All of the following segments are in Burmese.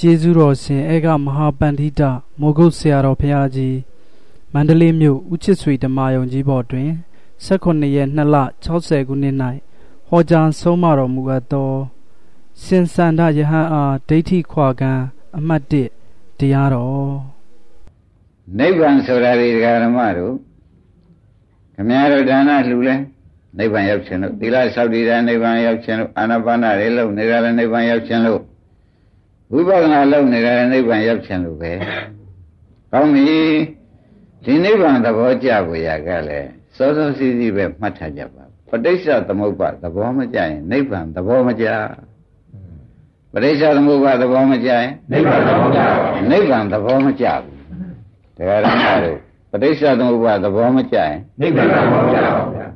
ကျေးဇူးတော်ရှင်အေကမဟာပန္တိတမောဂုတ်ဆရာတော်ဘုရားကြီးမန္တလေးမြို့ဦးချစ်ဆွေဓမ္မယုံကြီးဘော်တွင်18ရက်2လ60ခုနှစ်၌ဟောကြားဆုံးမတော်မူအပ်သောရှင်စန္ဒယဟန်အားဒိဋ္ဌိခွာကံအမှတ်1တရားတော်နိဗ္ဗာန်ဆိုတာဒီဓမ္မတို့ခမည်းတော်ဒါနလှူလဲနိဗ္ဗာန်ရောက်ခြင်းလို့သီလဆောက်တည်တဲ့နိဗ္ဗာန်ရောက်ခြင်းလို့အာနာပါနတွေလုပ်နေတာလည်းနိဗ္ဗာန်ရောက်ခြင်းလို့ ဝိပဿနာလုပ်နေတာလည်းနိဗ္ဗာန်ရောက်ခြင်းလို့ပဲကောင်းပြီဒီနိဗ္ဗာန်သဘောကြကိုရကလည်းစောစောစီးစီးပဲမှတ်ထားကြပါပဋိစ္စသမုပ္ပါသဘောမကြရင်နိဗ္ဗာန်သဘောမကြပဋိစ္စသမုပ္ပါသဘောမကြရင်နိဗ္ဗာန်သဘောမကြနိဗ္ဗာန်သဘောမကြဘူးတရားဓမ္မတို့ပဋိစ္စသမုပ္ပါသဘောမကြရင်နိဗ္ဗာန်သဘောမကြပါဗျာ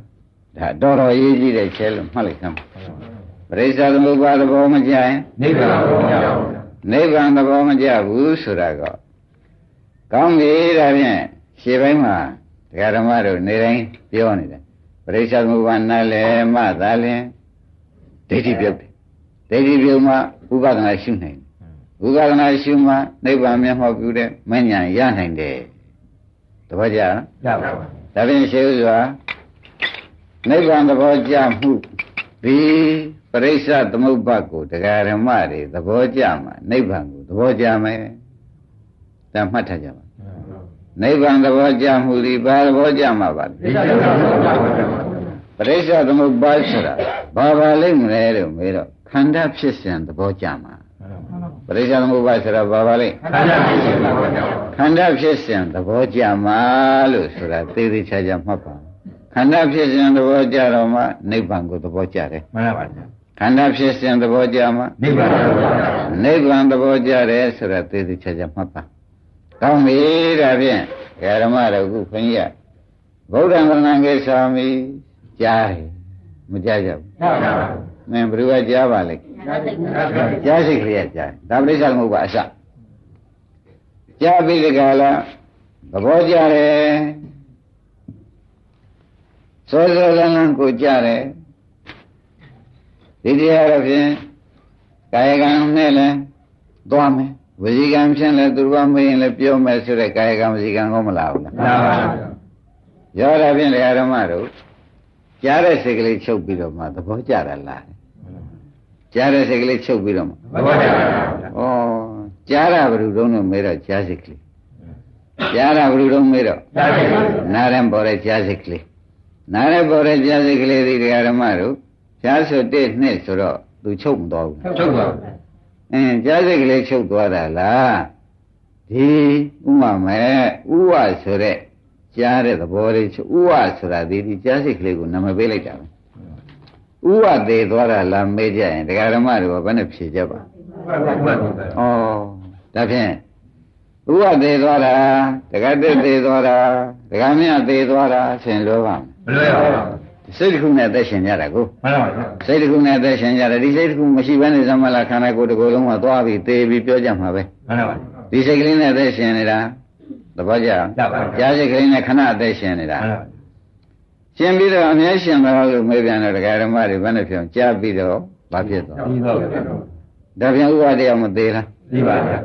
ဒါတော်တော်ရေးကြည့်တဲ့ကျဲလို့မှတ်လိုက်သမ်းပရိစ္ဆသမုပ္ပါသဘောမကြရင်နိဗ္ဗာန်သဘောမကြပါဘူး နိဗ္ဗာန်သဘောမကြဘူးဆိုတာကကောင်းပြီဒါဖြင့်ရှေ့ပိုင်းမှာတရားဓမ္မတို့နေတိုင်းပြောနေတယ်ပရိစ္ဆသမုပ္ပါနာလည်းမှသာလင်ဒိဋ္ဌိပြုတ်တယ်ဒိဋ္ဌိပြုတ်မှဥပဒနာရှုနိုင်တယ်ဥပဒနာရှုမှနိဗ္ဗာန်မျက်မှောက်ပြုတဲ့မဉ္ဇဉ်ရနိုင်တယ်တပည့်ကြနော်ရပါပါဒါဖြင့်ရှေးဥစွာနိဗ္ဗာန်သဘောကျမှုဒီ ပရိစ္ဆသမုပ္ပါကိုတရားဓမ္မတွေသဘောကျမှာနိဗ္ဗာန်ကိုသဘောကျမယ်ဒါမှတ်ထားကြပါနိဗ္ဗာန်သဘောကျမှုဒီဘာသဘောကျမှာပါလဲပရိစ္ဆသမုပ္ပါဆိုတာဘာပါလိမ့်မလဲလို့မေးတော့ခန္ဓာဖြစ်စဉ်သဘောကျမှာပရိစ္ဆသမုပ္ပါဆိုတာဘာပါလိမ့်ခန္ဓာဖြစ်စဉ်သဘောကျမှာလို့ဆိုတာသေသေးချာချာမှတ်ပါခန္ဓာဖြစ်စဉ်သဘောကြတော့မှနိဗ္ဗာန်ကိုသဘောကြတယ်မှန်ပါပါ ခန္ဓာဖြစ်စဉ်သဘောကြမှနိဗ္ဗာန်သဘောကြနိဗ္ဗာန်သဘောကြတယ်ဆိုတာသေသေးချာချာမှတ်ပါကောင်းပြီဒါဖြင့်ဓမ္မတော်ခုခွန်ကြီးကဗုဒ္ဓံကရဏံကိသာမိကြားတယ်မကြားကြဘူးကြားပါပါမင်းဘယ်သူကကြားပါလဲကြားစိတ်ကလေးကကြားဒါပရိစ္ဆာမဟုတ်ပါအစကြားပြီးဒီကလာသဘောကြတယ်စောစောလန်းလန်းကိုကြတယ် ဒီတရားတော့ဖြင့်ကာယကံနဲ့လည်းသွားမယ်ဝစီကံဖြင့်လည်းသူတော်မင်းလည်းပြောမယ်ဆိုတဲ့ကာယကံဝစီကံကောမလာဘူးလားမှန်ပါပါရောတာဖြင့်လေဓမ္မတို့ကြားတဲ့စိတ်ကလေးချုပ်ပြီးတော့မှသဘောကျတာလားကြားတဲ့စိတ်ကလေးချုပ်ပြီးတော့မှသဘောကျပါဘူးဩကြားတာဘယ်လိုတုံးလို့မဲတော့ကြားစိတ်ကလေးကြားတာဘယ်လိုတုံးမဲတော့ကြားစိတ်ကလေးနားရင်ပေါ်တဲ့ကြားစိတ်ကလေးနားရဲပေါ်တဲ့ကြားစိတ်ကလေးတွေဓမ္မတို့ ကြားဆိုတဲ့နှစ်ဆိုတော့သူချုပ်မသွားဘူးချုပ်သွားဘူးအင်းကြားစိတ်ကလေးချုပ်သွားတာလားဒီဥမမဲ့ဥဝဆိုတဲ့ကြားတဲ့သဘောလေးချုပ်ဥဝဆိုတာဒီဒီကြားစိတ်ကလေးကိုနာမည်ပေးလိုက်တာပဲဥဝသေးသွားတာလားမေးကြရင်ဒကာဓမ္မတွေကဘယ်နဲ့ဖြေကြပါဩဒါဖြင့်ဥဝသေးသွားတာဒကာတက်သေးသွားတာဒကာမြတ်သေးသွားတာဆင်လို့ပါမလွယ်ပါဘူး စိတ်တစ်ခုနဲ့အသက်ရှင်ကြတာကိုမှန်ပါပါစိတ်တစ်ခုနဲ့အသက်ရှင်ကြတယ်ဒီစိတ်တစ်ခုမရှိဘဲနဲ့သမလာခန္ဓာကိုယ်တစ်ခုလုံးကသွားပြီးသေပြီးပြောကြမှာပဲမှန်ပါပါဒီစိတ်ကလေးနဲ့အသက်ရှင်နေတာသဘောကျကြားစိတ်ကလေးနဲ့ခဏအသက်ရှင်နေတာမှန်ပါရှင်ပြီးတော့အမြဲရှင်တော့လို့မေးပြန်တော့ဒကာဓမ္မတွေဘယ်နဲ့ပြောကြားပြီးတော့ဘာဖြစ်သွားပြီးတော့ဒါပြန်ဥပါတရားမသေးလားပြီးပါဗျာ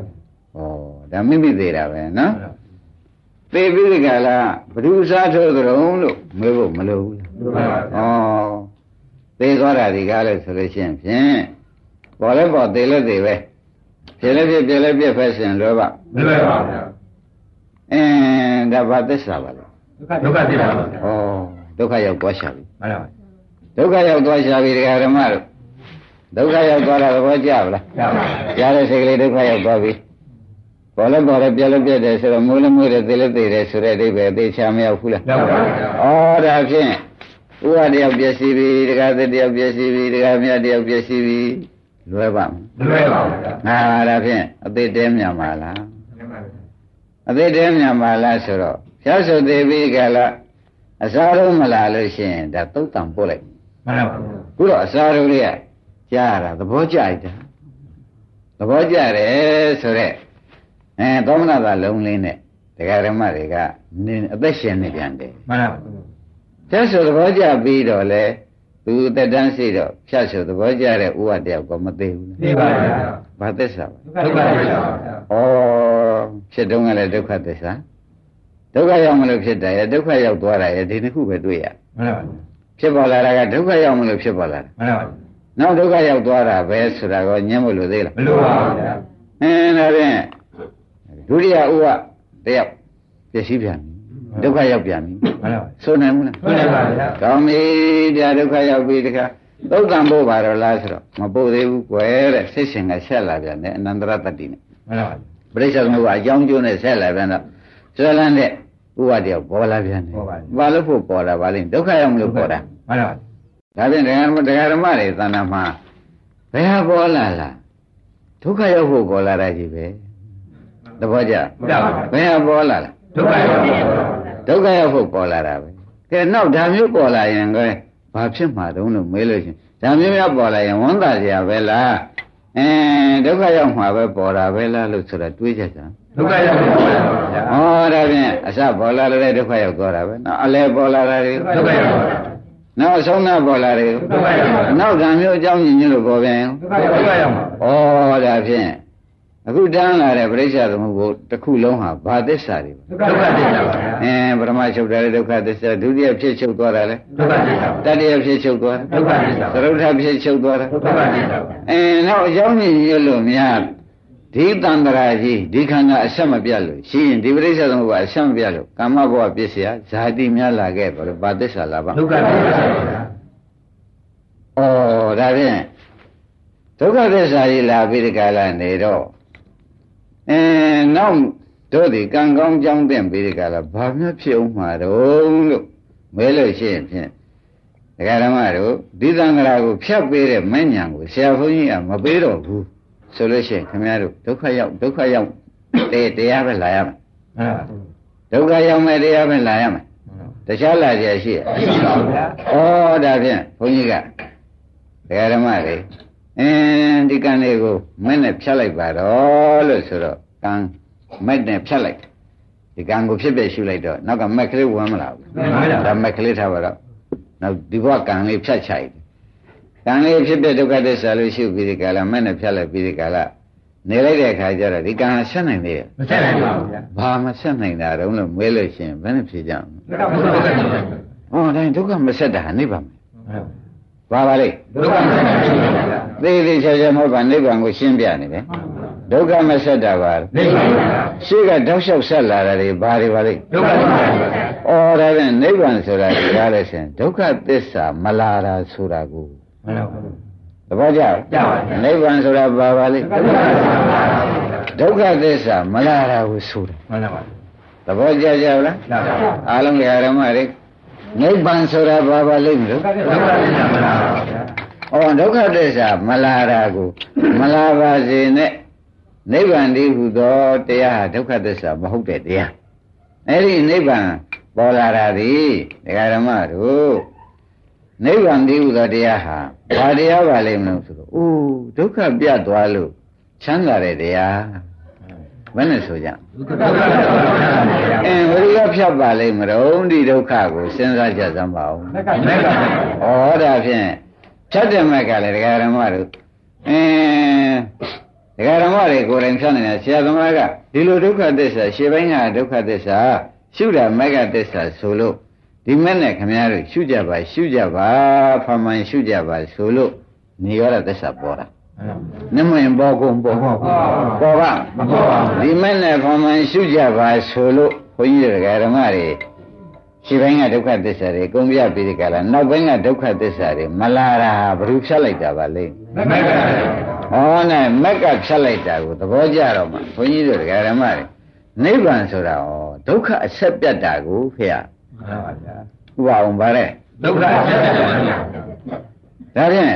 ဩဒါမိမိသေးတာပဲနော်သေပြီးဒီကလာဘ누구စားထိုးကြုံလို့မေးဖို့မလိုဘူး လားဩသေသွားတာဒီကားလဲဆိုလို့ရှိရင်ဖြင့်ပေါ်လဲပေါ်သေလဲသေပဲဖြစ်လဲဖြစ်ပြလဲပြဖက်ရှင်လောဘမလွယ်ပါဗျာအင်းဒါဘာသစ္စာပါလဲဒုက္ခသစ္စာပါဗျာဩဒုက္ခရောက်သွားရှာပြီမှန်ပါပါဒုက္ခရောက်သွားရှာပြီတရားဓမ္မတို့ဒုက္ခရောက်သွားတာသဘောကျပါလားကျပါပါကြားတဲ့စိတ်ကလေးဒုက္ခရောက်သွားပြီပေါ်လဲပေါ်လဲပြက်လဲပြက်တယ်ဆိုတော့မိုးလဲမိုးတယ်သေလဲသေတယ်ဆိုတဲ့အဓိပ္ပာယ်သေချာမရောက်ဘူးလားရောက်ပါဘူးဩဒါဖြင့် ဥပတယောက်ပြည့်စည်ပြီတရားသတယောက်ပြည့်စည်ပြီတရားမြတ်တယောက်ပြည့်စည်ပြီလွယ်ပါမလွယ်ပါဘူးဟာဒါဖြင့်အသေးတဲမြတ်ပါလားအသေးတဲမြတ်ပါလားဆိုတော့ဖြတ်ဆိုသေးပြီကလားအစာတော့မလာလို့ရှိရင်ဒါသုတ်တံပို့လိုက်မှန်ပါပါခုတော့အစာတို့လေးကကြားရတာသဘောကျကြသဘောကျတယ်ဆိုတော့အဲသောမနာသာလုံးလေးနဲ့တရားဓမ္မတွေကနင်းအသက်ရှင်နေပြန်တယ်မှန်ပါ ပါကျဆိုသဘောကျပြီးတော့လေသူတက်တန်းရှိတော့ဖြတ်ဆိုသဘောကျတဲ့ဥပတယောက်ကမသေးဘူးသိပါဗျာဘာသစ္စာပါဒုက္ခသစ္စာပါဗျာဩဖြစ်တုန်းကလည်းဒုက္ခသစ္စာဒုက္ခရောက်မလို့ဖြစ်တယ်ရဲ့ဒုက္ခရောက်သွားတာရဲ့ဒီနှစ်ခုပဲတွေ့ရမှန်ပါဗျာဖြစ်ပေါ်လာတာကဒုက္ခရောက်မလို့ဖြစ်ပေါ်လာတာမှန်ပါဗျာနောက်ဒုက္ခရောက်သွားတာပဲဆိုတာကိုညှင်းမလို့သေးလားမလိုပါဘူးဗျာအင်းဒါဖြင့်ဒုတိယဥပတယောက်ပြည့်စည်ပြန်ပြီ ဒုက္ခရောက်ပြန်ပြီမှန်ပါဗျာဆိုနိုင်ဘူးလားမှန်ပါဗျာကောင်းပြီဗျာဒုက္ခရောက်ပြီတခါသုတ်တံပို့ပါတော့လားဆိုတော့မပို့သေးဘူးကွယ်တဲ့စိတ်ရှင်ကဆက်လာပြန်တယ်အနန္တရတ္တိနဲ့မှန်ပါဗျာပရိစ္ဆေသမုပ္ပါအကြောင်းကျိုးနဲ့ဆက်လာပြန်တော့ဆွဲလန်းတဲ့ဥပတယောက်ပေါ်လာပြန်တယ်ဘာလို့ဖို့ပေါ်တာပါလိမ့်ဒုက္ခရောက်မလို့ပေါ်တာမှန်ပါဗျာဒါဖြင့်ဒကာဓမ္မဒကာဓမ္မတွေသဏ္ဍာန်မှာဘယ်ဟာပေါ်လာလားဒုက္ခရောက်ဖို့ပေါ်လာတာကြီးပဲသဘောကျမှန်ပါဗျာဘယ်ဟာပေါ်လာလားဒုက္ခရောက်ပါဗျာ ဒုက္ခရောက်ဖို့ပေါ်လာတာပဲကဲနောက်ဒါမျိုးပေါ်လာရင်ကဲဘာဖြစ်မှာတုံးလို့မေးလို့ရှင်ဒါမျိုးများပေါ်လာရင်ဝန်တာစရာပဲလားအင်းဒုက္ခရောက်မှာပဲပေါ်တာပဲလားလို့ဆိုတာတွေးချက်စမ်းဒုက္ခရောက်ပါဗျာဟောဒါဖြင့်အစပေါ်လာတဲ့ဒုက္ခရောက်သွားတာပဲနောက်အလဲပေါ်လာတာတွေဒုက္ခရောက်ပါဗျာနောက်အဆုံးနာပေါ်လာတယ်ဒုက္ခရောက်ပါဗျာနောက်ဓာမျိုးအကြောင်းညင်ညွတ်လို့ပေါ်ပြန်ရောဒုက္ခရောက်ပါဗျာဩဒါဖြင့် အခုတန်းလာတဲ့ပြိဿသမုပ္ပါတစ်ခုလုံးဟာဘာသစ္စာတွေဒုက္ခသစ္စာပါဗျာအင်းပရမချုပ်တယ်ဒုက္ခသစ္စာဒုတိယဖြစ်ချုပ်သွားတာလေဒုက္ခသစ္စာတတိယဖြစ်ချုပ်သွားဒုက္ခသစ္စာတာသရုဋ္ဌဖြစ်ချုပ်သွားတာဒုက္ခသစ္စာအင်းနောက်အကြောင်းညင်ညွတ်လို့များဒီတန်တရာကြီးဒီခန္ဓာအဆက်မပြတ်လို့ရှိရင်ဒီပြိဿသမုပ္ပါအဆက်မပြတ်လို့ကာမဘဝပြည့်စရာဇာတိများလာခဲ့ဘာလို့ဘာသစ္စာလာပါဒုက္ခသစ္စာပါဗျာဩဒါဖြင့်ဒုက္ခသစ္စာကြီးလာပြီးဒီကလာနေတော့ အဲနောက်တို့ဒီကံကောင်းကြောင်းတဲ့ပြီးဒီကလာဘာမျိုးဖြစ်အောင်မှာတော့လို့မဲလို့ရှိရင်ဖြင့်ဒကာဓမ္မတို့ဒီသံဃာကိုဖြတ်ပေးတဲ့မဉ္ဇဉ်ကိုဆရာဘုန်းကြီးကမပေးတော့ဘူးဆိုလို့ရှိရင်ခင်ဗျားတို့ဒုက္ခရောက်ဒုက္ခရောက်တဲ့တရားပဲလာရမယ်မှန်ပါဒုက္ခရောက်မဲ့တရားပဲလာရမယ်တခြားလာကြရှိရရှိပါဗျာဩဒါဖြင့်ဘုန်းကြီးကဒကာဓမ္မတွေ အင်းဒီကံလေးကိုမက်နဲ့ဖြတ်လိုက်ပါတော့လို့ဆိုတော့ကံမက်နဲ့ဖြတ်လိုက်ဒီကံကိုဖြစ်ဖြစ်ရှုလိုက်တော့နောက်ကမက်ကလေးဝင်မလာဘူးမှန်ပါဗျာဒါမက်ကလေးထားပါတော့နောက်ဒီဘဝကံလေးဖြတ်ချိုက်ကံလေးဖြစ်ဖြစ်ဒုက္ခသစ္စာလို့ရှုပြီးဒီကလာမက်နဲ့ဖြတ်လိုက်ပြီးဒီကလာနေလိုက်တဲ့အခါကျတော့ဒီကံဆက်နိုင်သေးရဲ့မဆက်နိုင်ပါဘူးဗျာဘာမဆက်နိုင်တာတုံးလို့မဲလို့ရှိရင်ဘယ်နဲ့ဖြေကြမလဲဒုက္ခဒုက္ခ။ဟောတိုင်းဒုက္ခမဆက်တာနိဗ္ဗာန်ပဲ။ဘာပါလဲဒုက္ခမဆက်နိုင်ပါဘူးဗျာ။ သေသေးချာချာမဟုတ်ပါနိဗ္ဗာန်ကိုရှင်းပြနေတယ်။ဒုက္ခမဆက်တာပါနိဗ္ဗာန်ဗျာ။ရှေ့ကတောက်လျှောက်ဆက်လာတာတွေဘာတွေပါလဲဒုက္ခသစ္စာပါဗျာ။အော်ဒါပြန်နိဗ္ဗာန်ဆိုတာဒီကားလဲရှင်ဒုက္ခသစ္စာမလာတာဆိုတာကိုမှန်ပါဘူးသဘောကျလားကျပါဗျာနိဗ္ဗာန်ဆိုတာဘာပါလဲဒုက္ခသစ္စာပါဗျာဒုက္ခသစ္စာမလာတာကိုဆိုတာမှန်ပါဘူးသဘောကျကြလားကျပါဗျာအားလုံးဓမ္မတွေနိဗ္ဗာန်ဆိုတာဘာပါလိမ့်မလို့ဒုက္ခသစ္စာမှန်ပါဗျာ။ ဩဒုက္ခသစ္စာမလာတာကိုမလာပါစေနဲ့နိဗ္ဗာန်တည်းဟူသောတရားဟာဒုက္ခသစ္စာမဟုတ်တဲ့တရား။အဲဒီနိဗ္ဗာန်ပေါ်လာတာဒီဒကာဓမ္မတို့နိဗ္ဗာန်တည်းဟူသောတရားဟာဘာတရားပါလိမ့်မလို့ဆိုတော့အိုးဒုက္ခပြတ်သွားလို့ချမ်းသာတဲ့တရားဘယ်နဲ့ဆိုကြဒုက္ခသစ္စာမှန်ပါဗျာအင်းဝိရိယဖြတ်ပါလိမ့်မလို့ဒီဒုက္ခကိုစဉ်းစားကြစမ်းပါဦးမက္ကမက္ကဩဒါဖြင့် ဖြတ်တဲ့မက်ကလည်းဒကာဓမ္မတို့အင်းဒကာဓမ္မတွေကိုယ်တိုင်ဖြတ်နေတာဆရာသမားကဒီလိုဒုက္ခသစ္စာရှေ့ပိုင်းကဒုက္ခသစ္စာရှုတာမက်ကသစ္စာဆိုလို့ဒီမက်နဲ့ခမည်းတော်ရှုကြပါရှုကြပါဖမှန်ရှုကြပါဆိုလို့နေရတဲ့သစ္စာပေါ်တာနမင်ပေါ်ကုန်ပေါ်ပေါ်ပေါ်ပါမပေါ်ပါဘူးဒီမက်နဲ့ဖမှန်ရှုကြပါဆိုလို့ဘုန်းကြီးတွေကဓမ္မတွေ ရှင်းပိုင်းကဒုက္ခသစ္စာတွေကုန်ပြပြီးဒီကလာနောက်ပိုင်းကဒုက္ခသစ္စာတွေမလာတာဘယ်သူဖြတ်လိုက်တာပါလဲမက္က။ဟောနဲ့မက်ကဖြတ်လိုက်တာကိုသဘောကျတော့မှဘုန်းကြီးတို့ဓမ္မတွေနိဗ္ဗာန်ဆိုတာဟောဒုက္ခအဆက်ပြတ်တာကိုဖေရမှန်ပါဗျာဥပအောင်ပါတဲ့ဒုက္ခအဆက်ပါဗျာဒါဖြင့်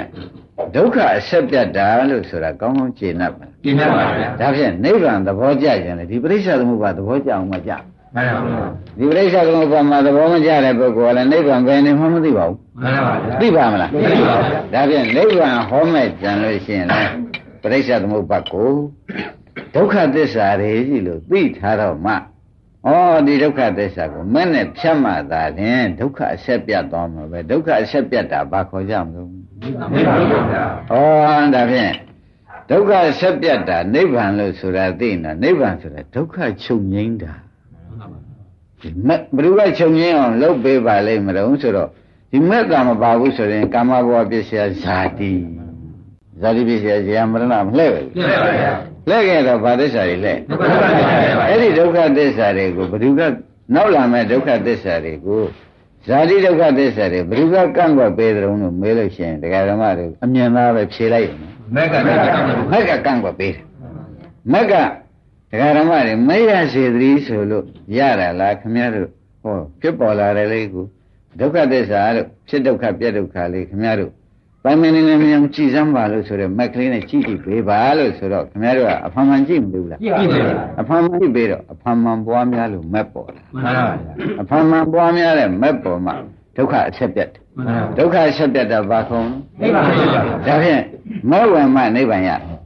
ဒုက္ခအဆက်ပြတ်တာလို့ဆိုတာကောင်းကောင်းကျေနပ်ပါဒီနေ့ပါဗျာဒါဖြင့်နိဗ္ဗာန်သဘောကျရင်လေဒီပရိစ္ဆေသမုပ္ပါသဘောကျအောင်မကြ မှန်ပါဗျာဒီပရိစ္ဆေသမုပ္ပါမှာသဘောမကျတဲ့ပုဂ္ဂိုလ်ကလည်းနိဗ္ဗာန်ဘယ်နေမှမသိပါဘူးမှန်ပါဗျာသိပါမလားသိပါဗျာဒါဖြင့်နိဗ္ဗာန်ဟောမဲ့ကြံလို့ရှိရင်လည်းပရိစ္ဆေသမုပ္ပါကိုဒုက္ခသစ္စာတွေကြီးလို့သိထားတော့မှဩဒီဒုက္ခသစ္စာကိုမဲ့နဲ့ဖြတ်မှသာရင်ဒုက္ခအဆက်ပြတ်သွားမှာပဲဒုက္ခအဆက်ပြတ်တာဘာခေါ်ကြမလို့နိဗ္ဗာန်ပါဗျာဩဒါဖြင့်ဒုက္ခအဆက်ပြတ်တာနိဗ္ဗာန်လို့ဆိုတာသိနေနိဗ္ဗာန်ဆိုတာဒုက္ခချုပ်ငြိမ်းတာ ဒီမဲ့ဘယ်သူကချုပ်ငြိမ်းအောင်လုပ်ပေးပါလိမ့်မလို့ဆိုတော့ဒီမဲ့ကမပါဘူးဆိုရင်ကာမဘဝပစ္စယဇာတိဇာတိပစ္စယဇေယမရဏမလှဲ့ပဲပြည့်ပါဗျာလှဲ့ခဲ့တော့ဗာသစ္စာတွေလှဲ့ဒုက္ခသစ္စာတွေပါအဲ့ဒီဒုက္ခသစ္စာတွေကိုဘယ်သူကနောက်လာမဲ့ဒုက္ခသစ္စာတွေကိုဇာတိဒုက္ခသစ္စာတွေဘယ်သူကကန့်ကွက်ပေးတယ်လို့မေးလို့ရှိရင်တရားဓမ္မတွေအမြင်သားပဲဖြေလိုက်ရင်မက်ကတည်းကမက်ကကန့်ကွက်ပေးတယ်မက်က တရားဓမ္မတွေမရစေသတိဆိုလို့ရတာလားခင်ဗျားတို့ဟောဖြစ်ပေါ်လာတယ်လေကူဒုက္ခသစ္စာလို့ဖြစ်ဒုက္ခပြက်ဒုက္ခလေးခင်ဗျားတို့ပိုင်မင်းနေနေမြင်ကြည်စမ်းပါလို့ဆိုတော့မက်ကလေးနဲ့ကြည့်ကြည့်ပေးပါလို့ဆိုတော့ခင်ဗျားတို့ကအဖန်မှန်ကြည့်မလို့လားပြည့်ပါဗျာအဖန်မှန်ကြည့်ပေးတော့အဖန်မှန်ပွားများလို့မက်ပေါ်လာမှန်ပါဗျာအဖန်မှန်ပွားများတဲ့မက်ပေါ်မှာဒုက္ခအချက်ပြတ်တယ်မှန်ပါဒုက္ခအချက်ပြတ်တာဘာခုံနိဗ္ဗာန်ပါဗျာဒါဖြင့်မက်ဝင်မှနိဗ္ဗာန်ရမှန်ပါ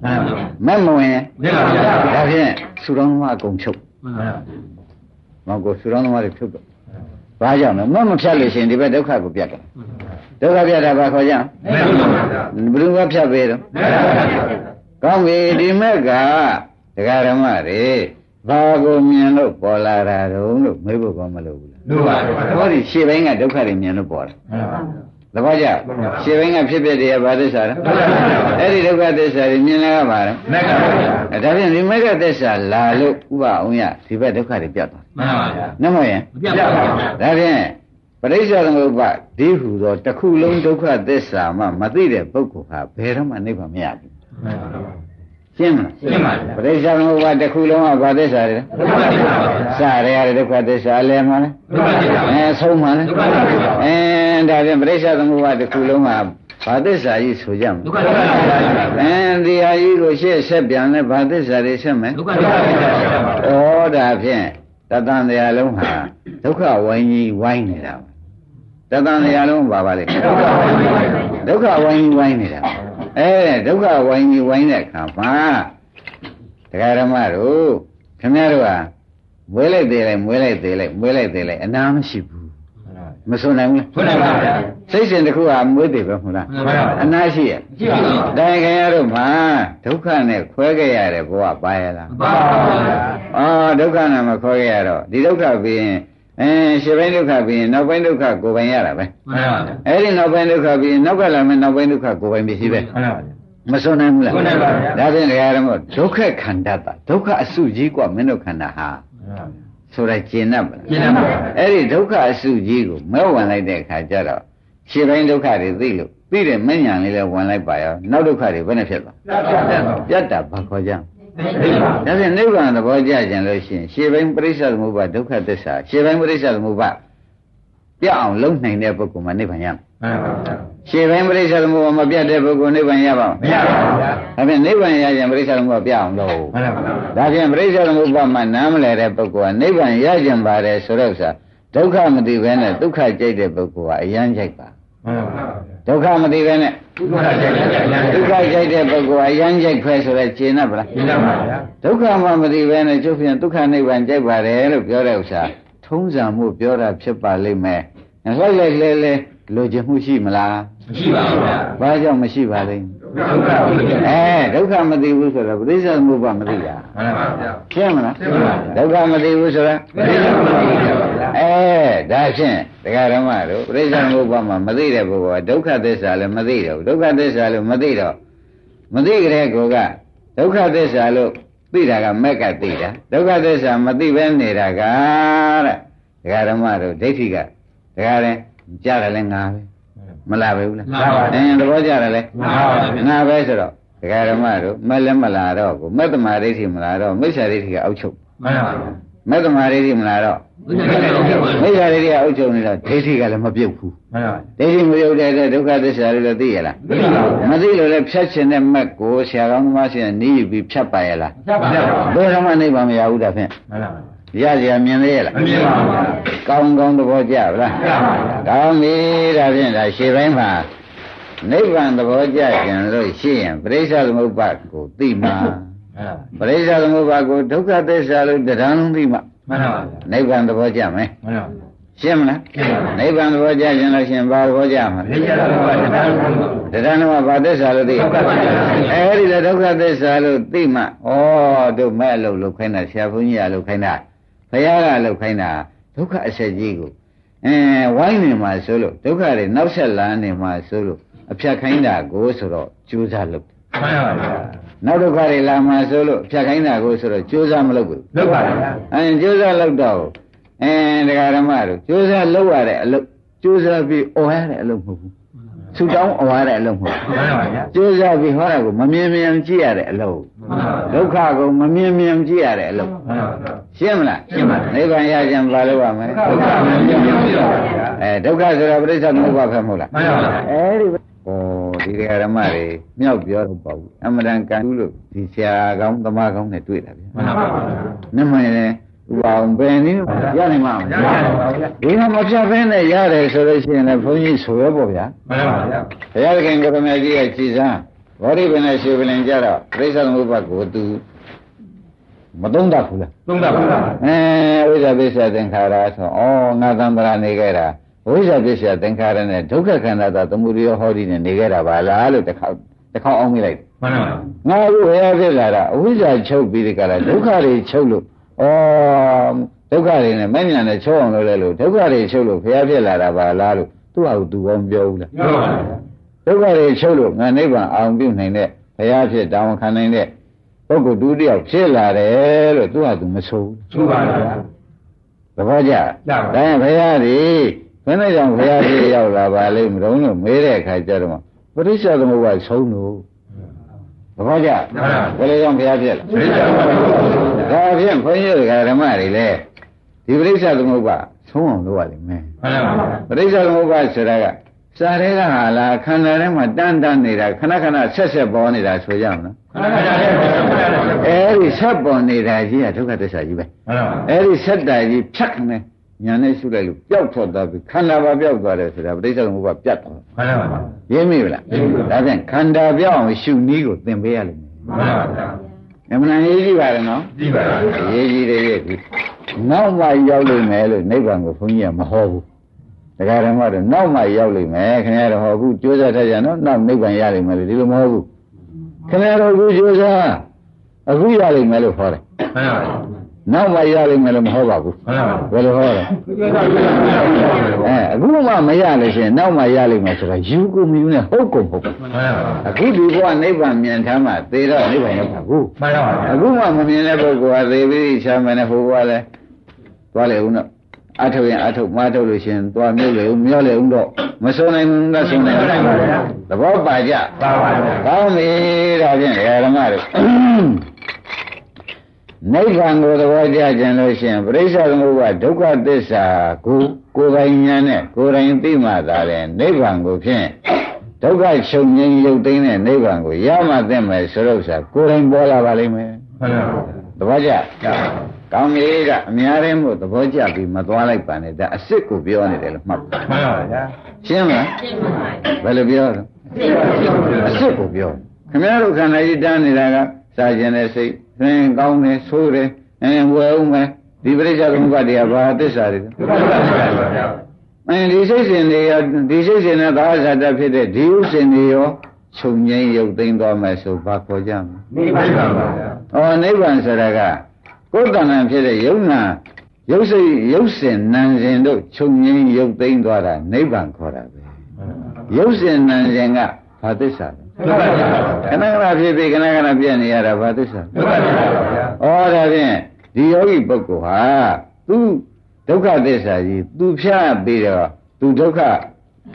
မက်မဝင်နိဗ္ဗာန်ပါဗျာဒါဖြင့်သုတော်သမားအကုန်ချုပ်မှန်ပါမောင်ကိုသုတော်သမားတွေဖြုတ်တော့ဘာကြောင့်လဲမက်မဖြတ်လို့ရှိရင်ဒီဘက်ဒုက္ခကိုပြတ်တယ်ဒုက္ခပြတ်တာဘာခေါ်ကြနိဗ္ဗာန်ပါဗျာဘယ်လိုကဖြတ်ပေးတော့နိဗ္ဗာန်ပါဗျာကောင်းပြီဒီမက်ကဒကာဓမ္မတွေဘာကိုမြင်လို့ပေါ်လာတာတုံးလို့မေးဖို့ကောမလို့ဘူးလားလို့ပါဗျာဟောဒီရှေ့ဘင်းကဒုက္ခတွေမြင်လို့ပေါ်တာမှန်ပါ သဘောကျရှေ့ဘင်းကဖြစ်ဖြစ်တွေကဘာသစ္စာလဲအဲ့ဒီဒုက္ခသစ္စာတွေမြင်လာကပါတော့မက်ကပါဗျာအဲဒါဖြင့်ဒီမက်ကသစ္စာလာလို့ဥပအောင်ရဒီဘက်ဒုက္ခတွေပြတ်သွားမှန်ပါဗျာနမဟုတ်ရင်မပြတ်ပါဘူးဗျာဒါဖြင့်ပရိစ္ဆေသမုပ္ပါဒီဟူသောတစ်ခုလုံးဒုက္ခသစ္စာမှမသိတဲ့ပုဂ္ဂိုလ်ဟာဘယ်တော့မှနိဗ္ဗာန်မရဘူးမှန်ပါဗျာရှင်းမလားရှင်းပါဗျာပရိစ္ဆေသမုပ္ပါတစ်ခုလုံးကဘာသစ္စာတွေလဲဒုက္ခသစ္စာပါဗျာစရရတဲ့ဒုက္ခသစ္စာအလယ်မှာလဲဒုက္ခသစ္စာပါအဲဆုံးမှာလဲဒုက္ခသစ္စာပါအဲ ဒါဖြင့်ပရိစ္ဆေသမုပ္ပါတစ်ခုလုံးကဘာသစ္စာကြီးဆိုကြမဒုက္ခလဲသစ္စာပါဗျာအဲဒီဟာကြီးကိုရှေ့ဆက်ပြန်လဲဘာသစ္စာတွေဆက်မယ်ဒုက္ခသစ္စာပါဗျာဩဒါဖြင့်တတန်တရားလုံးဟာဒုက္ခဝိုင်းကြီးဝိုင်းနေတာပဲတတန်တရားလုံးပါပါလေဒုက္ခဝိုင်းကြီးဝိုင်းနေတာအဲဒုက္ခဝိုင်းကြီးဝိုင်းတဲ့အခါမှာတရားဓမ္မတို့ခင်ဗျားတို့ဟာမွေးလိုက်သေးလိုက်မွေးလိုက်သေးလိုက်မွေးလိုက်သေးလိုက်အနာမရှိဘူး မစွန်နိုင်ဘူး ဆွနိုင်ပါဗျာ စိတ်စဉ်တစ်ခုဟာမွေးသေးပဲမဟုတ်လား မှန်ပါဗျာ အနာရှိရ ရှိပါဘူး တိုင်ခင်ရတို့မှာဒုက္ခနဲ့ခွဲခဲ့ရတဲ့ဘဝပါရလား ပါပါဗျာ အာဒုက္ခနဲ့မခွဲခဲ့ရတော့ဒီဒုက္ခပြီးရင်အဲရှင်းပိုင်းဒုက္ခပြီးရင်နောက်ပိုင်းဒုက္ခကိုယ်ပိုင်ရတာပဲ မှန်ပါဗျာ အဲ့ဒီနောက်ပိုင်းဒုက္ခပြီးရင်နောက်ကလာမယ်နောက်ပိုင်းဒုက္ခကိုယ်ပိုင်ပစ္စည်းပဲ မှန်ပါဗျာ မစွန်နိုင်ဘူးလား စွန့်နိုင်ပါဗျာ ဒါဖြင့်တရားဓမ္မဒုက္ခခန္ဓာတာဒုက္ခအစုကြီးกว่าမင်းတို့ခန္ဓာဟာ ဆိုရကျင်납ပါလားကျင်납ပါဗျာအဲ့ဒီဒုက္ခအစုကြီးကိုမဲဝင်လိုက်တဲ့အခါကျတော့ရှင်းပိုင်းဒုက္ခတွေသိလို့သိတယ်မဉ္ဇဏ်လေးလည်းဝင်လိုက်ပါရောနောက်ဒုက္ခတွေဘယ်နဲ့ဖြစ်သွားပြတ်ပါဗျာပြတ်တာဘာခေါ်ကြနိဗ္ဗာန်ဒါဖြင့်နိဗ္ဗာန်သဘောကျကြလို့ရှိရင်ရှေးပိုင်းပရိစ္ဆေသမုပ္ပါဒုက္ခသစ္စာရှေးပိုင်းပရိစ္ဆေသမုပ္ပါပြတ်အောင်လုံနိုင်တဲ့ပုဂ္ဂိုလ်မှာနိဗ္ဗာန်ရမယ်မှန်ပါဗျာ ရှေးပိုင်းပရိစ္ဆေသမုပ္ပါမပြတ်တဲ့ပုဂ္ဂိုလ်နိဗ္ဗာန်ရပါ့မရပါဘူးဗျာဒါဖြင့်နိဗ္ဗာန်ရရင်ပရိစ္ဆေသမုပ္ပါပြတ်အောင်လုပ်မှန်ပါဗျာဒါဖြင့်ပရိစ္ဆေသမုပ္ပါမှာနားမလည်တဲ့ပုဂ္ဂိုလ်ကနိဗ္ဗာန်ရကြင်ပါတယ်ဆိုတော့ဥစ္စာဒုက္ခမသိဘဲနဲ့ဒုက္ခကြိတ်တဲ့ပုဂ္ဂိုလ်ကအယမ်းကြိုက်ပါမှန်ပါဗျာဒုက္ခမသိဘဲနဲ့ဒုက္ခကြိုက်ကြရဒုက္ခကြိုက်တဲ့ပုဂ္ဂိုလ်ကအယမ်းကြိုက်ခွဲဆိုတော့ရှင်း납ပါလားကျင်납ပါဗျာဒုက္ခမှမသိပဲနဲ့ကျုပ်ဖြင့်ဒုက္ခနိဗ္ဗာန်ကြိုက်ပါတယ်လို့ပြောတဲ့ဥစ္စာထုံးစံမှုပြောတာဖြစ်ပါလိမ့်မယ်။လိုက်လိုက်လဲလဲ လိုချင်မှုရှိမလားမရှိပါဘူးဗျာ။ဘာကြောင့်မရှိပါလိမ့်ဒုက္ခပါဗျာ။အဲဒုက္ခမသိဘူးဆိုတော့ပရိစ္ဆေသမုပ္ပါမသိတာမှန်ပါဗျာ။ရှင်းမလားရှင်းပါဗျာဒုက္ခမသိဘူးဆိုတာပရိစ္ဆေသမုပ္ပါပါဗျာအဲဒါဖြင့်တရားဓမ္မတို့ပရိစ္ဆေသမုပ္ပါမှာမသိတဲ့ပုဂ္ဂိုလ်ကဒုက္ခသစ္စာလည်းမသိတော့ဘူးဒုက္ခသစ္စာလည်းမသိတော့မသိကြတဲ့ကိုကဒုက္ခသစ္စာလို့သိတာကမက်ကသိတာဒုက္ခသစ္စာမသိပဲနေတာကတဲ့တရားဓမ္မတို့ဒိဋ္ဌိကတရားရင် ကြားတယ်လဲငါပဲမလားပဲဘူးလားမှန်ပါပါအင်းသဘောကြတယ်လဲမှန်ပါပါဗျာငါပဲဆိုတော့တရားဓမ္မတို့မလဲမလာတော့ကိုမက်တမာဒိဋ္ဌိမလာတော့မိစ္ဆာဒိဋ္ဌိကအောက်ချုပ်မှန်ပါဗျာမက်တမာဒိဋ္ဌိမလာတော့ဘုရားကလည်းမိစ္ဆာဒိဋ္ဌိကအောက်ချုပ်နေတော့ဒိဋ္ဌိကလည်းမပြုတ်ဘူးမှန်ပါဗျာဒိဋ္ဌိမပြုတ်တဲ့အတွက်ဒုက္ခသစ္စာတွေလည်းသိရလားသိပါဘူးမသိလို့လည်းဖြတ်ခြင်းတဲ့မက်ကိုဆရာကောင်းသမားရှင်နီးယူပြီးဖြတ်ပါရဲ့လားဖြတ်ပါဗျာဘယ်တော့မှနိဗ္ဗာန်မရဘူးဒါဖြင့်မှန်ပါဗျာ ရကြရမြင်သေးရဲ့လားမမြင်ပါဘူးဗျာကောင်းကောင်းသဘောကျဗလားကျပါပါဗျာကောင်းပြီဒါဖြင့်ဒါရှေ့ပိုင်းမှာနိဗ္ဗာန်သဘောကျကြင်လို့ရှိရင်ပရိစ္ဆေသမုပ္ပါကိုသိမှာမှန်ပါပရိစ္ဆေသမုပ္ပါကိုဒုက္ခသစ္စာလို့တရားလုံးသိမှာမှမှန်ပါဗျာနိဗ္ဗာန်သဘောကျမယ်မှန်ပါဗျာရှင်းမလားရှင်းပါပြီနိဗ္ဗာန်သဘောကျရင်လို့ရှရင်ဘာသဘောကျမှာလေ့ကျက်တော့ဘာတရားလုံးပါတရားနာမှာဘာသစ္စာလို့သိဒုက္ခသစ္စာအဲဒီလေဒုက္ခသစ္စာလို့သိမှဩတို့မဲ့အလုပ်လုပ်ခိုင်းတာဆရာဘုန်းကြီးကလုပ်ခိုင်းတာ ဘုရားကလုပ်ခိုင်းတာဒုက္ခအဆက်ကြီးကိုအဲဝိုင်းနေမှာဆိုလို့ဒုက္ခတွေနောက်ဆက်လာနေမှာဆိုလို့အဖြတ်ခိုင်းတာကိုဆိုတော့ကြိုးစားလုပ်တယ်မှန်ပါဗျာနောက်ဒုက္ခတွေလာမှာဆိုလို့အဖြတ်ခိုင်းတာကိုဆိုတော့ကြိုးစားမလုပ်ဘူးလောက်ပါဗျာအဲကြိုးစားလုပ်တော့အဲတရားဓမ္မတို့ကြိုးစားလုပ်ရတဲ့အလုပ်ကြိုးစားပြီးអော်ရတဲ့အလုပ်မဟုတ်ဘူးဆူတောင်းអော်ရတဲ့အလုပ်မဟုတ်ဘူးမှန်ပါဗျာကြိုးစားပြီးဟောတာကိုမမြင်မြန်ကြည့်ရတဲ့အလုပ်မှန်ပါဗျာ ဒုက္ခကိုမမြင်မြန်ကြည့်ရတဲ့အလုပ်မှန်ပါဗျာရှင်းမလားရှင်းပါတယ်နိဗ္ဗာန်ရခြင်းဘာလို့ရမလဲဒုက္ခမမြင်မြင်ပါဗျာအဲဒုက္ခဆိုတာပရိစ္ဆေသမုပ္ပါဒ်ဖက်မဟုတ်လားမှန်ပါဗျာအဲဒီပဲဩဒီတရားဓမ္မတွေမြောက်ပြောတော့ပေါ့ဘူးအမှန်တန်ကန်လို့ဒီဆရာကောင်းသမားကောင်းနဲ့တွေ့တာဗျမှန်ပါဗျာနမရင်ဥပအောင်ဘယ်နည်းရနိုင်မှာမရလဲပါပါဗျာဒီမှာမပြတ်ဘဲနဲ့ရတယ်ဆိုလို့ရှိရင်လည်းဘုန်းကြီးဆိုရပေါ့ဗျာမှန်ပါဗျာဘုရားသခင်ကိုရမကြီးရဲ့ခြေစမ်း ဘောဓိပင်နဲ့ရှေပလင်ကြတော့ပြိဿသမုပ္ပါဒ်ကိုသူမသုံးတတ်ဘူးလားသုံးတာပါဗျာအဲဝိဇ္ဇာပစ္စယသင်္ခါရဆိုဩငါသံဗရာနေခဲ့တာဝိဇ္ဇာပစ္စယသင်္ခါရနဲ့ဒုက္ခခန္ဓာသာသမုဒိယဟောဒီနဲ့နေခဲ့တာပါလားလို့တစ်ခါတစ်ခေါက်အောင်မိလိုက်မှန်ပါဗျာငါအခုဘုရားဖြစ်လာတာအဝိဇ္ဇာချုပ်ပြီးဒီကလာဒုက္ခတွေချုပ်လို့ဩဒုက္ခတွေနဲ့မဉ္ဇဏ်နဲ့ချုပ်အောင်လုပ်လဲလို့ဒုက္ခတွေချုပ်လို့ဘုရားဖြစ်လာတာပါလားလို့သူ့ဟာသူဘောမပြောဘူးလားပြောပါဗျာ ဒုက္ခတွေချုပ်လို့ငါနိဗ္ဗာန်အောင်ပြုနိုင်တဲ့ဘုရားဖြစ်တောင်းခံနိုင်တဲ့ပုဂ္ဂိုလ်တူတယောက်ဖြစ်လာတယ်လို့သူ့ဟာသူမဆိုဘူးသူပါဗျာသဘောကျကျပါဒါရင်ဘုရားဒီဘယ်နဲ့ကြောင့်ဘုရားဖြစ်ရောက်လာပါလိမ့်မလို့လို့မေးတဲ့အခါကျတော့မှပရိစ္ဆေသမုပ္ပါဒ်ဆုံးလို့သဘောကျဘယ်လိုကြောင့်ဘုရားဖြစ်လဲပြိဿပါဗျာဒါဖြင့်ဘုန်းကြီးတွေကဓမ္မတွေလေဒီပရိစ္ဆေသမုပ္ပါဒ်ဆုံးအောင်လုပ်ရလိမ့်မယ်မှန်ပါဗျာပရိစ္ဆေသမုပ္ပါဒ်ဆိုတာက စာရဲကဟာလားခန္ဓာထဲမှာတန်းတန်းနေတာခဏခဏဆက်ဆက်ပေါ်နေတာဆိုကြမလားခဏခဏလေးခဏခဏလေးမှန်အဲဒီဆက်ပေါ်နေတာကြီးကဒုက္ခသစ္စာကြီးပဲပါဗျာအဲဒီဆက်တာကြီးဖြတ်ခနဲ့ညာနဲ့ရှုလိုက်လို့ပျောက်ထွက်သွားပြီခန္ဓာပါပျောက်သွားတယ်ဆိုတာပဋိစ္စသမုပ္ပါပြတ်သွားမှန်ပါဗျာရင်းမိဗလားရင်းမိပါဒါဖြင့်ခန္ဓာပြောက်အောင်ရှုနည်းကိုသင်ပေးရလိမ့်မယ်မှန်ပါဗျာအမှန်ရေးကြည့်ပါရဲ့နော်ကြည့်ပါဗျာရေးကြည့်တယ်ရဲ့ဒီနောက်မှရောက်လိမ့်မယ်လို့နိဗ္ဗာန်ကိုဘုန်းကြီးကမဟောဘူး တရားဓမ္မတော့နောက်မှရောက်လိမ့်မယ်ခင်ဗျားတို့ဟောအခုကြိုးစားထားကြနော်နောက်နိဗ္ဗာန်ရလိမ့်မယ်လို့ဒီလိုမဟုတ်ဘူးခင်ဗျားတို့အခုကြိုးစားအခုရလိမ့်မယ်လို့ဟောတယ်မှန်ပါဗျာနောက်မှရလိမ့်မယ်လို့မဟောပါဘူးမှန်ပါဗျာဘယ်လိုဟောလဲအဲအခုမှမရလို့ရှိရင်နောက်မှရလိမ့်မယ်ဆိုတာယူကိုမယူနဲ့ဟုတ်ကုန်ဟုတ်မှန်ပါဗျာအခုဒီဘဝနိဗ္ဗာန်မြင်ထားမှသေတော့နိဗ္ဗာန်ရောက်တာကိုမှန်ပါဗျာအခုမှမမြင်တဲ့ပုဂ္ဂိုလ်ကသေပြီးရှားမယ်နဲ့ဟိုဘဝလဲသွားလေဦးတော့ အထုတ်ရင်အထုတ်မထုတ်လို့ရှိရင်သွားမြုပ်လေဦးမျောလေဦးတော့မဆုံးနိုင်ဘူးကဆုံးနိုင်ဘူးသဘောပါကြပါပါဗျာကောင်းပြီဒါဖြင့်ဓမ္မတို့နိဗ္ဗာန်ကိုသဘောကျခြင်းလို့ရှိရင်ပရိစ္ဆေသမုပ္ပါဒုက္ခသစ္စာကိုကိုယ်ပိုင်ဉာဏ်နဲ့ကိုယ်တိုင်သိမှသာလေနိဗ္ဗာန်ကိုဖြင့်ဒုက္ခချုပ်ငြိမ်းရုပ်သိမ်းတဲ့နိဗ္ဗာန်ကိုရမှသိမယ်ဆိုတော့စာကိုယ်တိုင်ပေါ်လာပါလိမ့်မယ်မှန်ပါဗျာသဘောကျကျပါ ကောင်းပြီကအများရင်းမို့သဘောကျပြီးမသွားလိုက်ပါနဲ့ဒါအစ်စ်ကိုပြောနေတယ်လို့မှတ်ပါမှန်ပါဗျာရှင်းမလားဘယ်လိုပြောလဲအစ်စ်ကိုပြောခင်ဗျားတို့ခန္ဓာကြီးတန်းနေတာကစားခြင်းနဲ့စိတ်သင်ကောင်းတယ်ဆိုးတယ်အဲဝယ်ဦးမယ်ဒီပရိစ္ဆေသမုပ္ပါတရားဘာသစ္စာတွေလဲဒုက္ခသစ္စာပါဗျာအဲဒီစိတ်စဉ်တွေရောဒီစိတ်စဉ်နဲ့သာဇာတဖြစ်တဲ့ဒီဥစဉ်တွေရောခြုံငိမ့်ရုပ်သိမ်းသွားမယ်ဆိုဘာခေါ်ကြမလဲနိဗ္ဗာန်ပါဗျာ။ဩနိဗ္ဗာန်ဆိုတာက ကိုယ်တဏ္ဍာဖြစ်တဲ့ယုံနာရုပ်စိတ်ရုပ်စဉ်နံစဉ်တို့ခြုံငိမ့်ရုပ်သိမ်းသွားတာနိဗ္ဗာန်ခေါ်တာပဲ။ရုပ်စဉ်နံစဉ်ကဘာသစ္စာလဲဒုက္ခသစ္စာပါ။ခဗျာဏခဏဖြစ်ပြီးခဏခဏပြည့်နေရတာဘာသစ္စာလဲဒုက္ခသစ္စာပါဗျာ။ဩဒါဖြင့်ဒီယောဂီပုဂ္ဂိုလ်ဟာသူဒုက္ခသစ္စာကြီးသူဖြတ်ပြီးတော့သူဒုက္ခ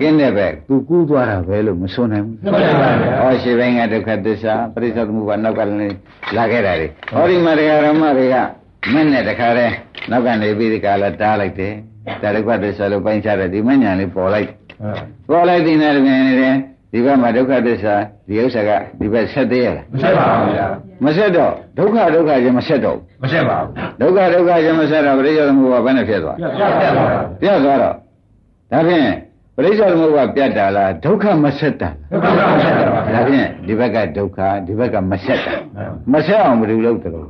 ကင်းတဲ့ဘက်သူကူးသွားတာပဲလို့မဆိုနိုင်ဘူးမှန်ပါဗျာ။ဟောရှိပိုင်းကဒုက္ခသစ္စာပရိစ္ဆေသမုပ္ပါနောက်ကလည်းလာခဲ့တာလေ။ဟောဒီမှာတရားဓမ္မတွေကမင်းနဲ့တခါတည်းနောက်ကနေပြီးဒီကလာတားလိုက်တယ်။ဒါဒုက္ခသစ္စာလို့ပိုင်းခြားတယ်ဒီမညာလေးပေါ်လိုက်။ပေါ်လိုက်တဲ့နေရာမြင်နေတယ်ဒီဘက်မှာဒုက္ခသစ္စာဒီဥစ္စာကဒီဘက်ဆက်သေးရလားမဆက်ပါဘူးဗျာမဆက်တော့ဒုက္ခဒုက္ခချင်းမဆက်တော့မဆက်ပါဘူးဒုက္ခဒုက္ခချင်းမဆက်တော့ပရိစ္ဆေသမုပ္ပါဘယ်နဲ့ဖြစ်သွားပြတ်ပြတ်ပါဗျာပြတ်သွားတော့ဒါဖြင့် ပရိစ္ဆေသမုပ္ပါပြတ်တာလားဒုက္ခမဆက်တာဒုက္ခမဆက်တာပါဗျာဒါဖြင့်ဒီဘက်ကဒုက္ခဒီဘက်ကမဆက်တာမဆက်အောင်ဘယ်လိုလုပ်တယ်လို့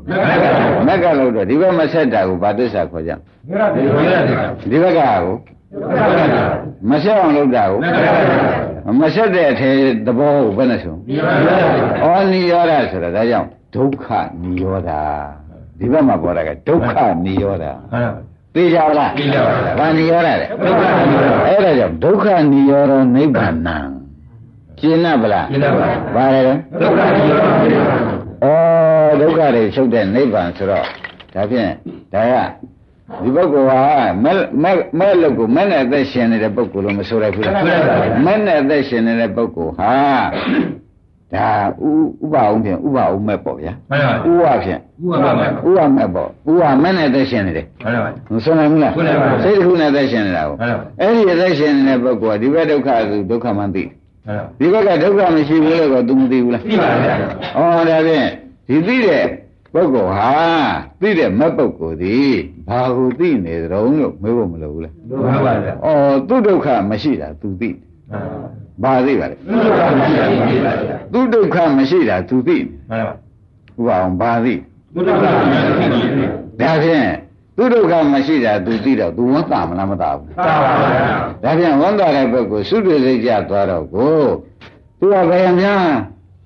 မက်ကလို့တော့ဒီဘက်မဆက်တာကိုဘာသစ္စာခေါ်ကြငရတိငရတိပါဒီဘက်ကကိုမဆက်အောင်လုပ်တာကိုမဆက်တဲ့အထေသဘောကိုဘယ်နဲ့ဆိုဒီပါဗျာဩနိရောဓဆိုတာဒါကြောင့်ဒုက္ခနိရောဓဒီဘက်မှာပေါ်တာကဒုက္ခနိရောဓဟုတ် သိကြပါလားသိကြပါဗျာဘာနိရောဓလဲဒုက္ခနိရောဓအဲ့ဒါကြောင့်ဒုက္ခနိရောဓနိဗ္ဗာန်ရှင်းနာဗလားရှင်းနာပါဘာလဲတော့ဒုက္ခနိရောဓနိဗ္ဗာန်ဩဒုက္ခတွေချုပ်တဲ့နိဗ္ဗာန်ဆိုတော့ဒါဖြင့်ဒါကဒီပုဂ္ဂိုလ်ဟာမဲ့မဲ့မဲ့လို့ကိုမဲ့နဲ့အသက်ရှင်နေတဲ့ပုဂ္ဂိုလ်လို့မဆိုရဘူးလားမဲ့နဲ့အသက်ရှင်နေတဲ့ပုဂ္ဂိုလ်ဟာဒါဥဥပအောင်ဖြင့်ဥပအောင်မဲ့ပေါ့ဗျာဟုတ်ပါဥပဖြင့် ဥပမာဟုတ် ဥပမဲ့ပေါ့ဥပမဲ့နဲ့အသက်ရှင်နေတယ် ပါ မဆိုနိုင်ဘူးလား ဆိုနိုင်ပါဘူး စိတ်တစ်ခုနဲ့အသက်ရှင်နေတာကို ဟုတ်ပါ အဲ့ဒီအသက်ရှင်နေတဲ့ပုဂ္ဂိုလ်ကဒီဘက်ဒုက္ခဆိုဒုက္ခမှန်သိ ဟုတ် ဒီဘက်ကဒုက္ခမရှိဘူးလို့က तू မသိဘူးလား သိပါဗျာ ဩဒါဖြင့်ဒီသိတဲ့ပုဂ္ဂိုလ်ဟာသိတဲ့မတ်ပုဂ္ဂိုလ်ဒီဘာကိုသိနေကြုံလို့မေးဖို့မလိုဘူးလား ဟုတ်ပါဗျာ ဩသူဒုက္ခမရှိတာ तू သိဘာသိပါလဲ ဒုက္ခမရှိပါဗျာ သူဒုက္ခမရှိတာ तू သိ ဟုတ်ပါ ဥပအောင်ဘာသိ ဒုက္ခမရှိပါဗျာဒါဖြင့်သူဒုက္ခမရှိတာ तू သိတော့ तू ဝန်တာမလားမတာဘူးသာပါဗျာဒါပြန်ဝန်တာတဲ့ဘက်ကိုသုတေစိတ်ကြသွားတော့ကိုသူကဘယ်များ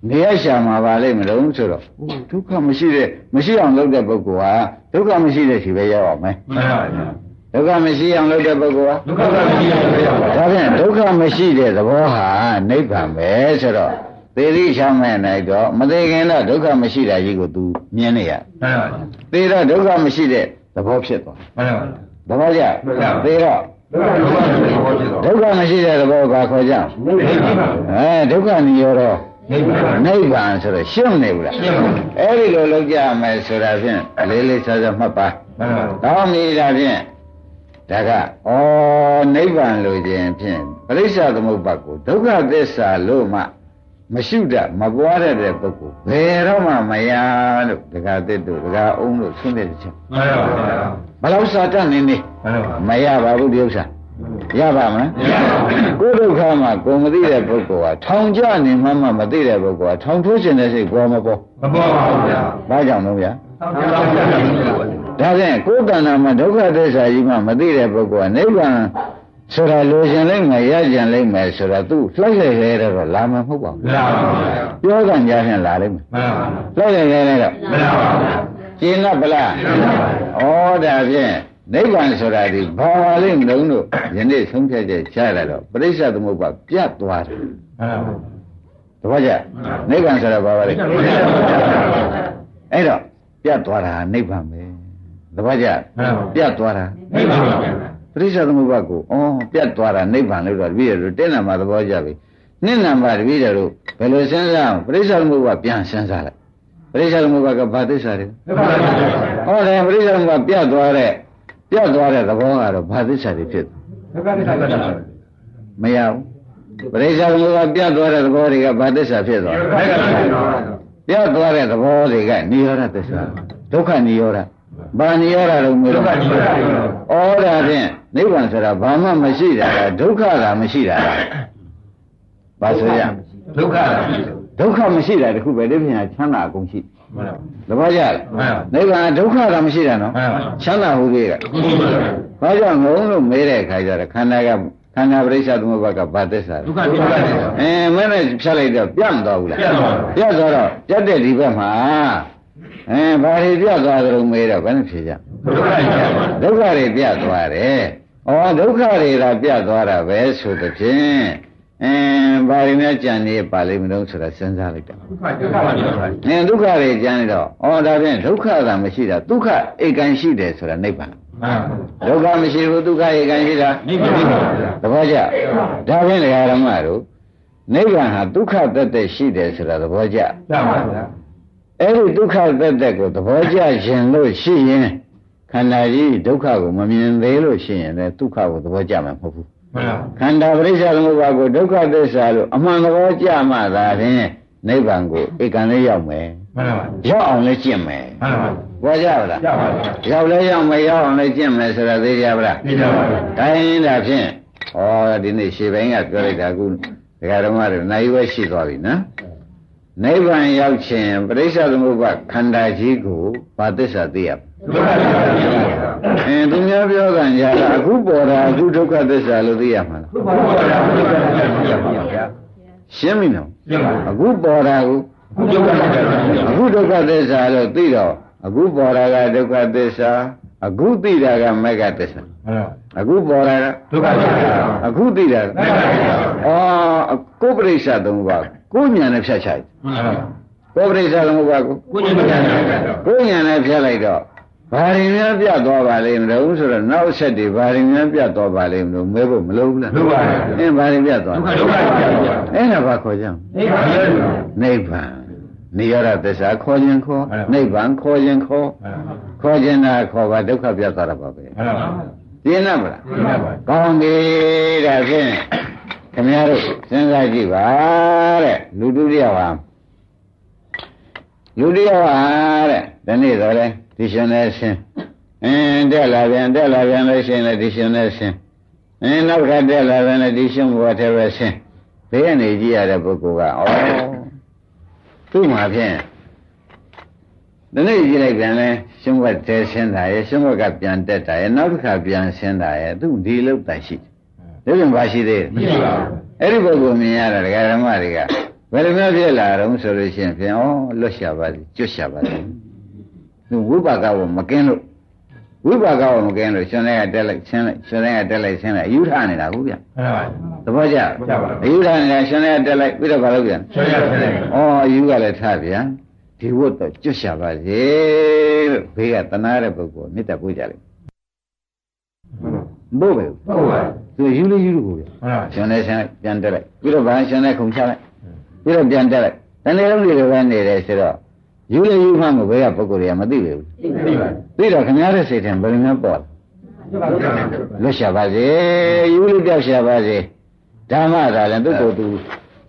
နေရရှာမှာပါလိမ့်မလို့ဆိုတော့အိုးဒုက္ခမရှိတဲ့မရှိအောင်လုပ်တဲ့ပုဂ္ဂိုလ်ဟာဒုက္ခမရှိတဲ့ခြေပဲရောက်အောင်မယ်မှန်ပါဗျာဒုက္ခမရှိအောင်လုပ်တဲ့ပုဂ္ဂိုလ်ဟာဒုက္ခမရှိပါဗျာဒါပြန်ဒုက္ခမရှိတဲ့သဘောဟာနိဗ္ဗာန်ပဲဆိုတော့ သေတိချမ်းမဲ့နိုင်တော့မသေးခင်တော့ဒုက္ခမရှိတာကြီးကို तू မြင်နေရမှန်ပါဗျာသေတော့ဒုက္ခမရှိတဲ့သဘောဖြစ်သွားမှန်ပါဗျာသဘောကျမှန်ပါသေတော့ဒုက္ခမရှိပါဘူးဒုက္ခမရှိတဲ့သဘောကခေါ်ကြနိဗ္ဗာန်ပါအဲဒုက္ခនិရောဓနိဗ္ဗာန်နိဗ္ဗာန်ဆိုတော့ရှင်းနေဘူးလားရှင်းပါဘူးအဲ့ဒီလိုလုပ်ကြမယ်ဆိုတာဖြင့်လေးလေးစားစားမှတ်ပါမှန်ပါကောင်းပြီဒါဖြင့်ဒါကဩနိဗ္ဗာန်လို့ခြင်းဖြင့်ပရိစ္ဆသမုပ္ပါကိုဒုက္ခသစ္စာလို့မှ မရှိတတ်မပွားတတ်တဲ့ပုဂ္ဂိုလ်ဘယ်တော့မှမရလို့ဒကာသစ်တို့ဒကာအုံးတို့ဆွတဲ့ချက်မှန်ပါဗျာဘယ်လောက်စာတတ်နေနေမှန်ပါမရပါဘူးဒီဥစ္စာရပါမလားမရပါဘူးကိုယ်ဒုက္ခမှာကိုယ်မသိတဲ့ပုဂ္ဂိုလ်ဟာထောင်ကြနေမှမှမသိတဲ့ပုဂ္ဂိုလ်ဟာထောင်ထိုးခြင်းတဲ့စိတ်ပေါ်မပေါ်မပေါ်ပါဘူးဗျာဘာကြောင့်လဲဗျာသောက်ကြပါဗျာဒါဖြင့်ကိုယ်တဏ္ဍာမှာဒုက္ခသစ္စာကြီးမှမသိတဲ့ပုဂ္ဂိုလ်ကနိဗ္ဗာန် ဆိုတာလိုချင်လိမ့်မယ်ရကြံလိမ့်မယ်ဆိုတာသူလှိုက်လိုက်ရဲတော့လာမှာမဟုတ်ပါဘူးမလာပါဘူးဗျာပြောကံကြဖြင့်လာလိမ့်မယ်မှန်ပါလှိုက်လိုက်ရဲတော့မလာပါဘူးဗျာကျင်းတ်ပလားကျင့်တတ်ပါဗျာဩဒါဖြင့်နိဗ္ဗာန်ဆိုတာဒီဘာပါလိမ့်မလို့တို့ယနေ့ဆုံးဖြတ်ချက်ချရတော့ပရိစ္ဆသမုပ္ပါပြတ်သွားတယ်မှန်ပါဘူးတပည့်ကြနိဗ္ဗာန်ဆိုတာဘာပါလဲအဲ့တော့ပြတ်သွားတာနိဗ္ဗာန်ပဲတပည့်ကြပြတ်သွားတာနိဗ္ဗာန်ပါဗျာ ပရိစ္ဆသမုပ္ပါကိုဩပြတ်သွားတာနိဗ္ဗာန်လို့တော့တပည့်ရတို့တင်းနာမှာသဘောကျပြီနှစ်နံပါတ်တပည့်ရတို့ဘယ်လိုစဉ်းစားအောင်ပရိစ္ဆသမုပ္ပါပြန်စဉ်းစားလိုက်ပရိစ္ဆသမုပ္ပါကဘာသစ္စာတွေနိဗ္ဗာန်ပါဗျာဟောတယ်ပရိစ္ဆသမုပ္ပါပြတ်သွားတဲ့ပြတ်သွားတဲ့သဘောကတော့ဘာသစ္စာတွေဖြစ်လဲဒုက္ခသစ္စာပါဗျာမရဘူးပရိစ္ဆသမုပ္ပါပြတ်သွားတဲ့သဘောတွေကဘာသစ္စာဖြစ်သွားလဲဒုက္ခသစ္စာပါဗျာပြတ်သွားတဲ့သဘောတွေကနိရောဓသစ္စာဒုက္ခနိရောဓဘာနိရောဓလို့မျိုးဒုက္ခနိရောဓဩဒါဖြင့် နိဗ္ဗာန်ဆိုတာဘာမှမရှိတာကဒုက္ခကမရှိတာလားဘာဆိုရဒုက္ခလားဒုက္ခမရှိတာတခုပဲဒီပြင်ချမ်းသာအကုန်ရှိမှန်ပါသဘောကျလားမှန်ပါနိဗ္ဗာန်ဒုက္ခကမရှိတာနော်မှန်ပါချမ်းသာဟုသေးကအခုပါဗျာဘာကြောင့်ငုံလို့မေးတဲ့အခါကျတော့ခန္ဓာကခန္ဓာပရိစ္ဆသမုပ္ပါကဘာသစ္စာလဲဒုက္ခဒုက္ခသစ္စာအဲမင်းနဲ့ဖြတ်လိုက်တော့ပြတ်မသွားဘူးလားပြတ်သွားပါဘူးပြတ်သွားတော့ပြတ်တဲ့ဒီဘက်မှာအဲဘာတွေပြတ်သွားသလဲမေးတော့ဘယ်နဲ့ဖြေကြဒုက္ခသစ္စာပါ ဒုက္ခတွေပြတ်သွားတယ်။ဩဒုက္ခတွေသာပြတ်သွားတာပဲဆိုသဖြင့်အင်းဘာတွေများကြံနေပါလိမ့်မလို့ဆိုတာစဉ်းစားလိုက်တာဒုက္ခဒုက္ခပါဗျာ။အင်းဒုက္ခတွေကြံနေတော့ဩဒါဖြင့်ဒုက္ခသာမရှိတာဒုက္ခဧကံရှိတယ်ဆိုတာနိဗ္ဗာန်မှန်ပါဒုက္ခမရှိဘူးဒုက္ခဧကံရှိတာနိဗ္ဗာန်ပါဗျာသဘောကျဒါဖြင့်ဒကာရမတို့နိဗ္ဗာန်ဟာဒုက္ခတတ်တဲ့ရှိတယ်ဆိုတာသဘောကျမှန်ပါဗျာအဲ့ဒီဒုက္ခတတ်တဲ့ကိုသဘောကျရင်လို့ရှိရင် ခန္ဓာကြီးဒုက္ခကိုမမြင်သေးလို့ရှိရင်လည်းဒုက္ခကိုသဘောကျမှာမဟုတ်ဘူးမှန်ပါခန္ဓာပရိစ္ဆေသမုပ္ပါကိုဒုက္ခသစ္စာလို့အမှန်သဘောကျမှသာဖြင့်နိဗ္ဗာန်ကိုဧကံလေးရောက်မယ်မှန်ပါရောက်အောင်လည်းကျင့်မယ်မှန်ပါဘောကြပါလားရပါဗျာရောက်လဲရောက်မယ်ရောက်အောင်လည်းကျင့်မယ်ဆိုတာသိကြပါလားသိကြပါဗျာဒါရင်ဒါဖြင့်ဩဒီနေ့ရှေ့ပိုင်းကပြောလိုက်တာအခုဒကာဓမ္မတွေနိုင်ဝဲရှိသွားပြီနော်နိဗ္ဗာန်ရောက်ခြင်းပရိစ္ဆေသမုပ္ပါခန္ဓာကြီးကိုဘာသစ္စာသိရမလဲဒုက္ခသစ္စာသိပါဗျာ အင်းသူများပြောကြကြတာအခုပေါ်တာအခုဒုက္ခသစ္စာလို့သိရမှာလားဘုရားဒုက္ခသစ္စာသိပါဗျာရှင်းပြီနော်ရှင်းပါအခုပေါ်တာကိုအခုဒုက္ခသစ္စာသိပါအခုဒုက္ခသစ္စာလို့သိတော့အခုပေါ်တာကဒုက္ခသစ္စာအခုသိတာကမဂ္ဂသစ္စာဟုတ်အခုပေါ်တာကဒုက္ခသစ္စာအခုသိတာကမဂ္ဂသစ္စာအော်ကိုယ်ပရိစ္ဆသုံးပါးကိုဉာဏ်နဲ့ဖြတ်ချိုက်ဟုတ်ကိုယ်ပရိစ္ဆသုံးပါးကိုကိုယ်ဉာဏ်နဲ့ဖြတ်တော့ကိုဉာဏ်နဲ့ဖြတ်လိုက်တော့ ဘာရင်များပြတ်သွားပါလိမ့်မလို့ဆိုတော့နောက်ဆက်တွေဘာရင်များပြတ်သွားပါလိမ့်မလို့မဲဖို့မလုံးဘူးလားလုံးပါဘူးအင်းဘာရင်ပြတ်သွားဒုက္ခဒုက္ခသစ္စာအဲ့ဒါဘာခေါ်ကြအောင်နိဗ္ဗာန်နိဗ္ဗာန်နိရောဓသစ္စာခေါ်ခြင်းခေါ်ဟုတ်နိဗ္ဗာန်ခေါ်ခြင်းခေါ်ဟုတ်ခေါ်ခြင်းနာခေါ်ပါဒုက္ခပြတ်သွားတာပါပဲဟုတ်ပါဘူးပြင်းနာမလားဟုတ်ပါဘူးကောင်းပြီဒါဖြင့်ခင်ဗျားတို့စဉ်းစားကြည့်ပါတဲ့လူတုတယောက်ဟာလူတယောက်ဟာတဲ့ဒီနေ့တော့လေ ဒီရှင်နဲ့ဆင်းအင်းတက်လာပြန်တက်လာပြန်လို့ရှိရင်လည်းဒီရှင်နဲ့ဆင်းအင်းနောက်ခါတက်လာပြန်လည်းဒီရှင်ဘဝထဲပဲဆင်းဘေးကနေကြည့်ရတဲ့ပုဂ္ဂိုလ်ကဩသူ့မှာဖြင့်ဒီနေ့ကြည့်လိုက်ပြန်လဲရှင်ဘဝထဲဆင်းတာရဲ့ရှင်ဘဝကပြန်တက်တာရဲ့နောက်တစ်ခါပြန်ဆင်းတာရဲ့သူဒီလောက်တိုင်ရှိတယ်ဒါပြန်ပါရှိသေးတယ်မရှိပါဘူးအဲ့ဒီပုဂ္ဂိုလ်မြင်ရတာဒကာဓမ္မတွေကဘယ်လိုမျိုးဖြစ်လာတော့ဆိုလို့ရှိရင်ဖြင့်ဩလွတ်ရှာပါစေကျွတ်ရှာပါစေ သူဝိပါကကိုမကင်းလို့ဝိပါကကိုမကင်းလို့ရှင်တွေကတက်လိုက်ဆင်းလိုက်ရှင်တွေကတက်လိုက်ဆင်းလိုက်အယူထနေတာဟုတ်ဗျဟုတ်ပါဘူးသဘောကျကျပါပါအယူထနေတာရှင်တွေကတက်လိုက်ပြီးတော့ဘာလုပ်ပြန်ဆွေးရဆွေးတယ်ဩအယူကလည်းထားပြန်ဒီဝတ်တော့ကျွတ်ရှာပါစေလို့ဘေးကတနာတဲ့ပုဂ္ဂိုလ်မေတ္တာပို့ကြလိုက်မဟုတ်ပဲဟုတ်ပါဘူးသူယူလို့ယူလို့ကိုဗျဟုတ်ပါရှင်နေရှင်ပြန်တက်လိုက်ပြီးတော့ဗာရှင်နေခုံချလိုက်ပြီးတော့ပြန်တက်လိုက်တနေ့လုံးဒီလိုပဲနေတယ်ဆိုတော့ ယူလေယူမှမဘယ်ကပုဂ္ဂိုလ်တွေကမသိပဲဘူးသိပါသိတော့ခင်ဗျားရဲ့စိတ်ထဲဘယ်လိုမျိုးပေါ်လွတ်ရှာပါစေယူလို့ပြောက်ရှာပါစေဓမ္မသာလည်းသူ့ကိုယ်သူ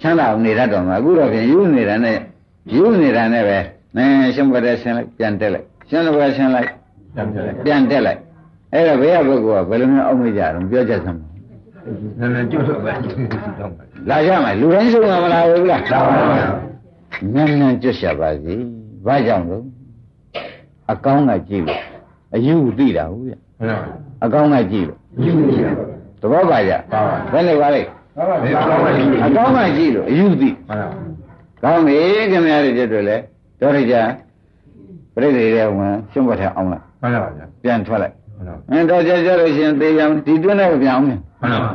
ချမ်းသာအောင်နေတတ်တော်မှာအခုတော့ဖြင့်ယူနေတာနဲ့ယူနေတာနဲ့ပဲနဲရှင်ဘွယ်တဲ့ဆင်းလိုက်ပြန်တက်လိုက်ရှင်ဘွယ်ဆင်းလိုက်ပြန်ပြန်လိုက်ပြန်တက်လိုက်အဲ့တော့ဘယ်ကပုဂ္ဂိုလ်ကဘယ်လိုမျိုးအောက်မေ့ကြတော့ပြောချက်စမ်းပါနည်းနည်းကျွတ်တော့ပဲတော့ပါလာကြမယ်လူတိုင်းဆုံးမှာမလာဘူးလားလာပါဘူးညံ့ညံ့ကြွရှာပါစေ ဘာကြောင့်လို့အကောင်းကကြည့်လို့အယူသိတာဟုတ်ဗျဟုတ်ပါအကောင်းကကြည့်လို့ယူနေရသဘောပါကြပါပါဘယ်နဲ့ပါလဲဟုတ်ပါဘူးကောင်းပါပြီအကောင်းကကြည့်လို့အယူသိဟုတ်ပါကောင်းပြီခင်ဗျားတို့ကျက်တွေလဲတော်ရကြပြိတ္တိရဲ့ဝင်ရှုံးဘတ်ထဲအောင်လိုက်ဟုတ်ပါဗျာပြန်ထွက်လိုက်ဟုတ်ပါအင်းတော့ကြက်ကြလို့ရှရင်သေချာဒီတွင်းနဲ့ပြန်အောင်မယ်ဟုတ်ပါ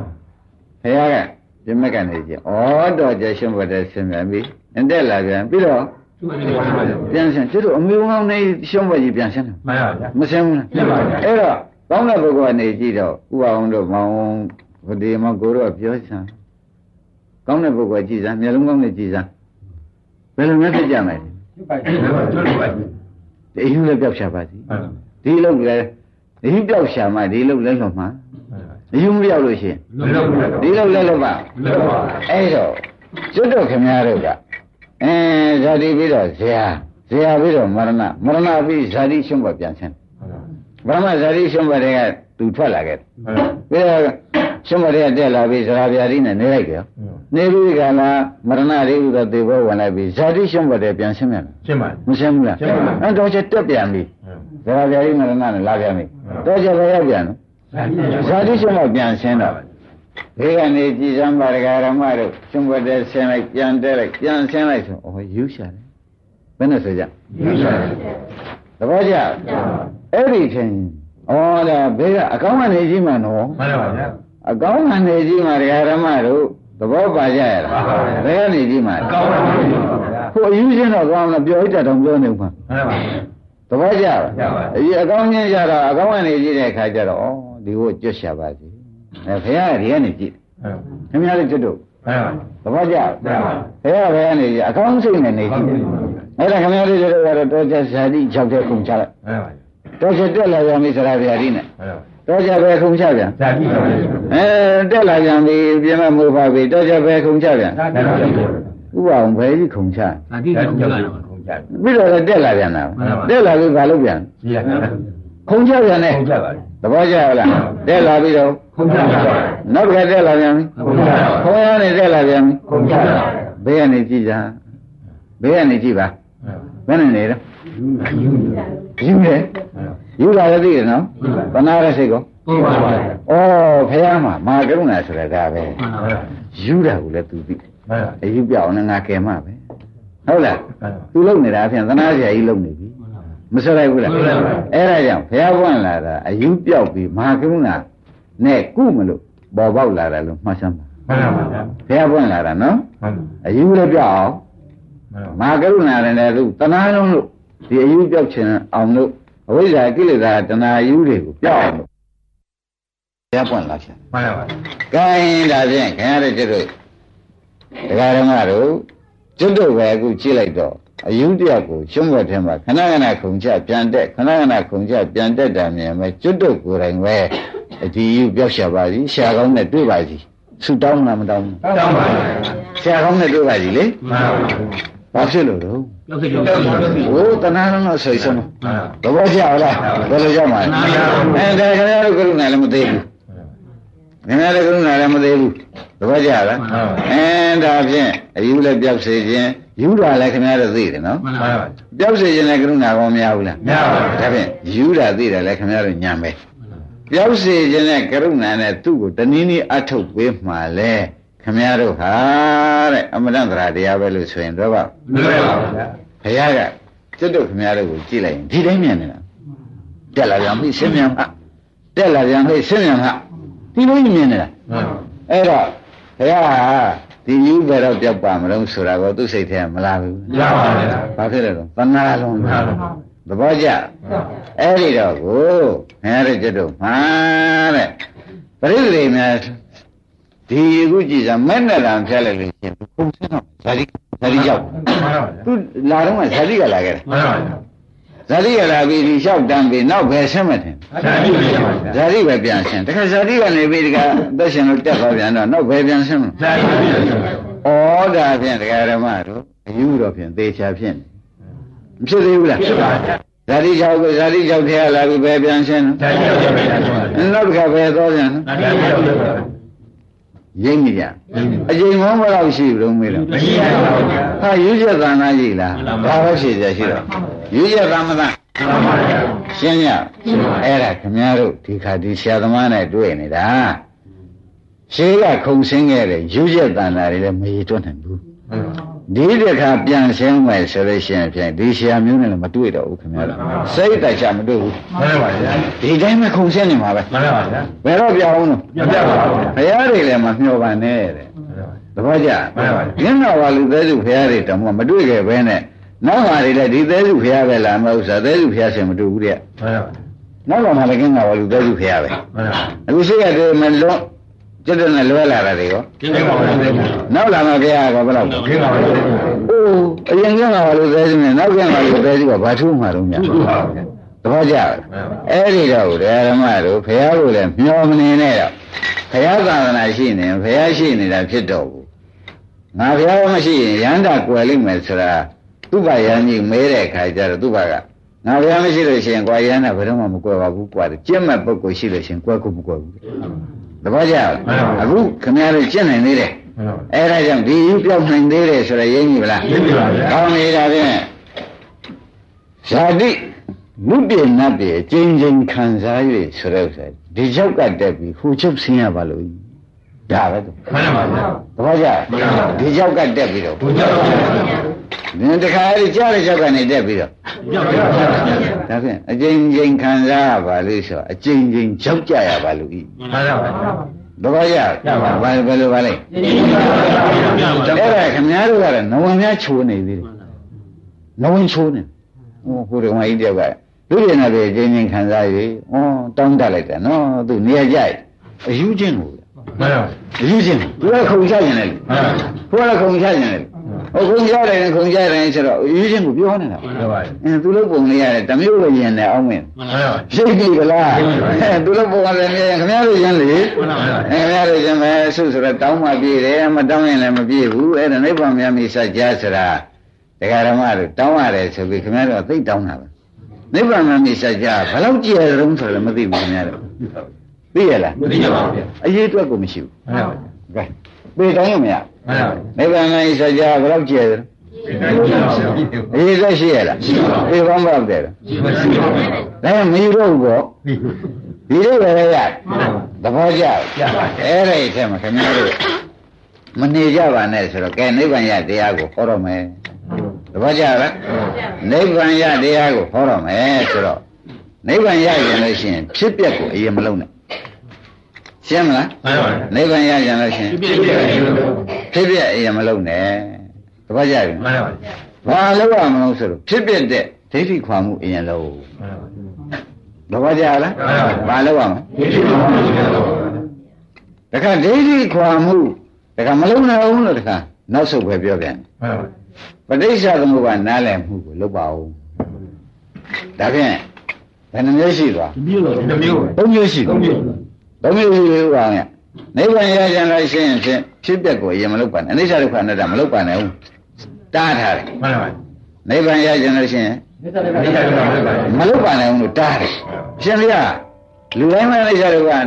ဘုရားကဒီမက်ကနေကြည့်ဩတော့ကြက်ရှုံးဘတ်ထဲဆင်းပြန်ပြီအတက်လာပြန်ပြီးတော့သူ့အနေနဲ့ ပါဗျာပြန်ဆင်းသူတို့အမျိုးကောင်းနေရှုံးဘတ်ကြီးပြန်ဆင်းတယ်မှန်ပါဗျာမဆင်းဘူးလားရှင်းပါဗျာအဲ့တော့ကောင်းတဲ့ပုဂ္ဂိုလ်ကနေကြည့်တော့ဥပအောင်တို့မောင်ဘုဒီမကိုတို့ကပြောချင်ကောင်းတဲ့ပုဂ္ဂိုလ်ကြည့်စမ်းမျက်လုံးကောင်းနဲ့ကြည့်စမ်းဘယ်လိုမျိုးဖြစ်ကြမလဲကျွတ်တော့ပဲဒီအယူလည်းပြောက်ရှာပါစီဟုတ်ဒီလောက်လည်းဒီပြောက်ရှာမှဒီလောက်လည်းလွတ်မှာအယူမပြောက်လို့ရှိရင်လုံးလုံးဒီလောက်လည်းလွတ်ပါလုံးပါအဲ့တော့ကျွတ်တော့ခင်ဗျားတို့က အဲဇာတိပြီးတော့ဇရာဇရာပြီးတော့မရဏမရဏပြီးဇာတိရှုံးဘပြန်ဆင်းဗြဟ္မဇာတိရှုံးဘတွေကသူထွက်လာခဲ့တယ်ဟုတ်ပြီးတော့ရှုံးဘတွေကတက်လာပြီးဇရာပြာတိနဲ့နေလိုက်ကြနေပြီးကလာမရဏရိဟုသောသေဘောဝင်လိုက်ပြီးဇာတိရှုံးဘတွေပြန်ဆင်းပြန်ရှင်းပါမဆင်းဘူးလားရှင်းပါပြီအဲ့တော့ချက်တက်ပြန်ပြီဇရာပြာတိမရဏနဲ့လာပြန်ပြီတော့ချက်ပဲရောက်ပြန်နော်ဇာတိရှုံးဘပြန်ဆင်းတော့ ဘေးကနေကြည်စမ်းပါဒကာရမတို့ရှုံးဘတွေဆင်းလိုက်ပြန်တက်လိုက်ပြန်ဆင်းလိုက်ဆိုဩယူရှာတယ်ဘယ်နဲ့ဆိုကြယူရှာတယ်သဘောကျအဲ့ဒီချင်းဩဒါဘေးကအကောင်းကနေကြီးမှနော်မှန်ပါဗျာအကောင်းကနေကြီးမှဒကာရမတို့သဘောပါကြရလားပါပါဗျာဘယ်ကနေကြီးမှကောင်းပါပြီဗျာကိုအယူချင်းတော့ကောင်းလားပြောဣတတောင်ပြောနေမှာမှန်ပါဗျာသဘောကျလားကျပါပါအကြီးအကောင်းချင်းကြတော့အကောင်းကနေကြီးတဲ့အခါကျတော့ဩဒီကိုကျွတ်ရှာပါစီ အဲဘုရားကဒီကနေကြည့်ဟုတ်ခင်ဗျားတို့ကျွတ်တို့မှန်ပါသဘောကျလားကျပါပါဘုရားဘယ်ကနေကြီးအကောင်းစိတ်နဲ့နေကြည့်တယ်အဲ့ဒါခင်ဗျားတို့ကျွတ်တို့ကတော့တောချက်ဇာတိ၆တဲ့ခုံချလိုက်မှန်ပါတောချက်တက်လာပြန်ပြီစရာဗျာဒီနဲ့မှန်ပါတောချက်ပဲခုံချပြန်ဇာတိပါဗျာအဲတက်လာပြန်ပြီပြင်မမိုးပါပြီတောချက်ပဲခုံချပြန်ဇာတိပါဗျာဥပအောင်ဘယ်ကြီးခုံချဇာတိကြောင့်ကြောင့်ခုံကြတယ်ပြီးတော့လည်းတက်လာပြန်တာမှန်ပါပါတက်လာပြီဘာလုပ်ပြန်ကြီးရတယ်ခုံချပြန်နဲ့ခုံကြပါလေ သဘောကျလားတက်လာပြီးတော့ခုံကြပါနောက်တစ်ခါတက်လာပြန်ပြီခုံကြပါခေါင်းရနေတက်လာပြန်ပြီခုံကြပါဘေးကနေကြည့်ကြဘေးကနေကြည့်ပါဘယ်နဲ့နေတော့ယူတယ်ယူလာလည်းသိတယ်နော်သနာရစိတ်ကောခုံပါပါဩဖះမှာမာကရုဏာဆိုတာဒါပဲယူတာကိုလည်းသူသိအယူပြောင်းနဲ့ငါကယ်မှာပဲဟုတ်လားသူလုံနေတာအဖြစ်သနာစရာကြီးလုံနေပြီ မဆွလိုက်ဘူးလားအဲ့ဒါကြောင့်ဘုရားပွင့်လာတာအယူပြောက်ပြီးမဟာကရုဏာနဲ့ကုမလို့ပေါ်ပေါက်လာတယ်လို့မှတ်စမ်းပါမှန်ပါပါဘုရားပွင့်လာတာနော်အယူလည်းပြောက်အောင်မဟာကရုဏာနဲ့လည်းသူတဏှာလုံးလို့ဒီအယူပြောက်ခြင်းအောင်လို့အဝိဇ္ဇာကိလေသာတဏှာအယူတွေကိုပြောက်အောင်လို့ဘုရားပွင့်လာခြင်းမှန်ပါပါကဲဒါဖြင့်ခင်ဗျားတို့ကျွတ်တို့ဒကာဓမ္မတို့ကျွတ်တို့ပဲအခုကြည့်လိုက်တော့ အယူတယောက်ကိုရှုံးွက်ထဲမှာခဏခဏခုံချပြန်တက်ခဏခဏခုံချပြန်တက်တာမြင်မယ်ကျွတ်တို့ကိုယ်တိုင်ပဲဒီယူပြောက်ရှာပါစီရှာကောင်းနဲ့တွေ့ပါစီဆူတောင်းလားမတောင်းဘူးတောင်းပါပါရှာကောင်းနဲ့တွေ့ပါစီလေမှန်ပါပါဘာဖြစ်လို့တော့ပြောက်စိတ်ပြောက်စိတ်ဟိုတဏှာလုံးတော့ဆိတ်ဆုံးမှန်ပါသဘောကျလားဘယ်လိုကြောက်မှာလဲအဲဒါခင်ဗျားတို့ကရုဏာလည်းမသေးဘူးခင်ဗျားတို့ကရုဏာလည်းမသေးဘူးသဘောကျလားအဲဒါဖြင့်အယူလည်းပြောက်စေခြင်း ယူတာလည်းခင်ဗျားတို့သိတယ်နော်မှန်ပါပါပြောက်စေခြင်းလည်းကရုဏာကောမရဘူးလားမရပါဘူးဒါဖြင့်ယူတာသိတယ်လည်းခင်ဗျားတို့ညံပဲပြောက်စေခြင်းနဲ့ကရုဏာနဲ့သူ့ကိုတနည်းနည်းအထုတ်ပေးမှလဲခင်ဗျားတို့ဟာတဲ့အမတန်သရာတရားပဲလို့ဆိုရင်တော့ပါမလွယ်ပါဘူးဗျာဘုရားကကျွတ်တို့ခင်ဗျားတို့ကိုကြည့်လိုက်ရင်ဒီတိုင်းမြင်နေတာတက်လာပြန်ပြီဆင်းမြန်ဟာတက်လာပြန်ပြီဆင်းမြန်ဟာဒီလိုမြင်နေတာမှန်ပါအဲ့တော့ဘုရားဟာ ဒီယူဘယ်တော့ပြောက်ပါမလို့ဆိုတာကိုသူ့စိတ်ထဲမလာဘူးရပါပါဗျာဘာဖြစ်လဲတော့သနာလုံးမှန်ပါပါသဘောကျအဲ့ဒီတော့ကိုခင်ဗျားတို့ကျွတ်တို့မှာတဲ့ပရိသေများဒီအခုကြည့်စမ်းမဲ့နဲ့လာဖျက်လိုက်လို့ရှင်ခုံစင်းတော့ဇာတိဇာတိကြောက်မှန်ပါဗျာသူလာတော့မှဇာတိကလာခဲ့တယ်မှန်ပါဗျာ ဇာတိကလာပြီးဒီလျှောက်တန်းပြီးနောက်ဘယ်ဆင်းမထင်ဒါကြည့်ရပါဗျာဇာတိပဲပြန်ဆင်းတခါဇာတိကနေပြီးဒီကအသက်ရှင်လို့တက်သွားပြန်တော့နောက်ဘယ်ပြန်ဆင်းမလဲဒါကြည့်ရပါဗျာဩဒါဖြင့်တရားဓမ္မတို့အယူတော်ဖြင့်သေချာဖြင့်မဖြစ်သေးဘူးလားဖြစ်ပါဗျာဇာတိလျှောက်ကိုဇာတိလျှောက်ထဲလာပြီးဘယ်ပြန်ဆင်းဒါကြည့်ရပါဗျာနောက်တစ်ခါဘယ်သွားပြန်ဒါကြည့် ရပါဗျာရိပ်နေကြအချိန်မောင်းဘယ်လောက်ရှိဘူးလို့မေးတော့မရှိရပါဘူးဗျာဟာယူချက်သံနာကြီးလားဘာလို့ရှိကြရှိတော့ယူချက်သံမသာမှန်ပါဗျာရှင်းရအဲ့ဒါခင်ဗျားတို့ဒီခါဒီဆရာသမားနဲ့တွေ့နေတာရှေးကခုံဆင်းခဲ့တဲ့ယူချက်တန်တာတွေလည်းမရေတွက်နိုင်ဘူး ဒီတစ်ခါပြန်ရှင်းမယ်ဆိုလို့ရှိရင်ဖြင့်ဒီဆရာမျိုးနဲ့လည်းမတွေ့တော့ဘူးခင်ဗျားတို့စိတ်တက်ချမတွေ့ဘူးမှန်ပါဗျာဒီတိုင်းပဲခုံဆင်းနေမှာပဲမှန်ပါဗျာဘယ်တော့ပြောင်းလို့ပြပြပါဗျာဘုရားတွေလည်းမမျှော်ပါနဲ့တဲ့သဘောကျမှန်ပါဗျာညနာဝါလူသေးစုဘုရားတွေတော့မတွေ့ခဲ့ပဲနဲ့နောက်ဟာတွေလည်းဒီသေးစုဘုရားပဲလာမဟုတ်စားသေးစုဘုရားဆင်မတွေ့ဘူးတဲ့မှန်ပါဗျာနောက်တော့မှလည်းကင်းကဝါလူသေးစုဖရားပဲမှန်ပါဗျာအခုရှိရတယ်မလွတ် ကျွတ်တဲ့လွဲလာတာတွေရောကျင်းပါပါဗျာနောက်လာမှဘုရားကဘယ်လောက်ကျင်းပါပါဗျာအိုးအရင်ကင်းကဝါလူသေးစုနဲ့နောက်ကင်းကဝါလူသေးစုကဘာထူးမှတော့များဟုတ်ပါဗျာသဘောကျလားအဲ့ဒီတော့ဓမ္မတို့ဘုရားကိုလည်းမျောမနေနဲ့တော့ဘုရားသာသနာရှိနေဘုရားရှိနေတာဖြစ်တော့ဘူးငါဘုရားမရှိရင်ရန္တာကွယ်လိမ့်မယ်ဆိုတာသူ့ဘာယန်းကြီးမဲတဲ့ခါကျတော့သူ့ဘာကငါဘုရားမရှိလို့ရှိရင်ကွာရန္တာဘယ်တော့မှမကွယ်ပါဘူးကွာကျင့်မဲ့ပုဂ္ဂိုလ်ရှိလို့ရှိရင်ကွယ်ကိုမကွယ်ဘူး သဘောကျလားအခုခင်ဗျားတို့ကျင့်နိုင်သေးတယ်မှန်ပါအဲ့ဒါကြောင့်ဒီယူပြောင်းနိုင်သေးတယ်ဆိုတော့ရင်းပြီလားရင်းပြီပါဗျာကောင်းနေတာဖြင့်ဇာတိလူပြေနတ်ပြေကျင်းချင်းခံစား၍ဆိုတော့ဆိုဒီချောက်ကတက်ပြီးဟိုချုပ်ဆင်းရပါလို့ဒါပဲသူမှန်ပါဗျာသဘောကျလားမှန်ပါပါဒီချောက်ကတက်ပြီးတော့ဘုရားပါ ဗျာဒီတခါအဲ့ဒီကြားတဲ့ချောက်ကနေတက်ပြီးတော့ပြောက်ပါဗျာဒါဖြင့်အကျဉ်းချင်းခံစားရပါလို့ဆိုအကျဉ်းချင်းချောက်ကြရပါလို့ဤမှန်ပါဗျာသဘောကျလားဘာဘယ်လိုပါလဲအဲ့ဒါခင်ဗျားတို့ကတော့နဝင်များချိုးနေသေးတယ်နဝင်ချိုးနေဟိုဟိုတော့မကြီးတယောက်ကလူရည်နာပြေချင်းချင်းခံစား၍ဩတောင်းတလိုက်တယ်နော်သူနေရာကြိုက်အယူချင်းကိုမှန်ပါအယူချင်းသူကခုံချရင်လည်းမှန်ပါဟိုကခုံချရင်လ ည်းဟိုခုံချတယ်ခုံချတယ်ဆိုတော့အယူချင်းကိုပြောနေတာမှန်ပါအင်းသူတို့ပုံလေးရတယ်တမျိုးပဲရင်တယ်အောင်းမင်းမှန်ပါရှိပြီဗလားအဲသူတို့ပုံကလည်းမြင်ခင်ဗျားတို့ရင်လေအဲခင်ဗျားတို့ရင်ပဲဆုဆိုတော့တောင်းမှပြည့်တယ်မတောင်းရင်လည်းမပြည့်ဘူးအဲ့ဒါနိဗ္ဗာန်မြတ်မိစัจ जा ဆိုတာဒကာဓမ္မတို့တောင်းရတယ်ဆိုပြီးခင်ဗျားတို့ကသိတောင်းတာပဲနိဗ္ဗာန်မမြင်စကြဘယ်လောက်ကြည်ရုံဆိုလည်းမသိဘူးခင်ဗျားတို့သိရလားမသိကြပါဘူးဗျာအရေးအတွက်ကိုမရှိမှန်ပါဗျာဘူးကဲ ပေတိုင်းရမရမှန်ပါဗျာနိဗ္ဗာန်မမြင်စကြဘယ်လောက်ကြည်ရုံအရေးသက်ရှိရလားပေကောင်းပါတဲ့ဒါမယူတော့ဘူးပေါ့ဒီလိုပဲရသဘောကျအဲ့ဒီအထက်မှာခင်ဗျားတို့မနေကြပါနဲ့ဆိုတော့ကဲနိဗ္ဗာန်ရတရားကိုဟောတော့မယ်သဘောကျလားနိဗ္ဗာန်ရတရားကိုဟောတော့မယ်ဆိုတော့နိဗ္ဗာန်ရရင်လို့ရှိရင်ဖြစ်ပျက်ကိုအရင်မလုံးနဲ့ ရှင်းမလားမှန်ပါဗျာနိဗ္ဗာန်ရရင်လို့ရှိရင်ပြည့်ပြည့်ပြည့်လို့ဖြစ်ပျက်အရင်မလုံးနဲ့သဘောကျပြီမှန်ပါဗျာဘာလို့ရမလို့ဆိုတော့ဖြစ်ပျက်တဲ့ဒိဋ္ဌိခွာမှုအရင်လုံးမှန်ပါဗျာသဘောကျလားဘာလို့ရမလဲဒီလိုပါဗျာတခါဒိဋ္ဌိခွာမှုတခါမလုံးနိုင်ဘူးလို့တခါနောက်ဆုတ်ပဲပြောပြန်မှန်ပါပဋိစ္စသမုပ္ပါနားလည်မှုကိုလုပ်ပါဦးဒါဖြင့်ဘယ်နှမျိုးရှိသွားဒီမျိုးဒီမျိုးသုံးမျိုးရှိသုံးမျိုး သုံးမျိုးရှိလို့ပါဗျနိဗ္ဗာန်ရကြလို့ရှိရင်ဖြင့်ဖြစ်ပျက်ကိုအရင်မလုပ်ပါနဲ့အနိစ္စဒုက္ခအနတ္တမလုပ်ပါနဲ့ဘူးတားထားတယ်မှန်ပါဗျာနိဗ္ဗာန်ရကြလို့ရှိရင်ဒီကနေ့ကမှန်ပါဗျာမလုပ်ပါနဲ့ဘူးလို့တားတယ်ရှင်ဗျာလူတိုင်းမအိစ္ဆာတို့ကဒါ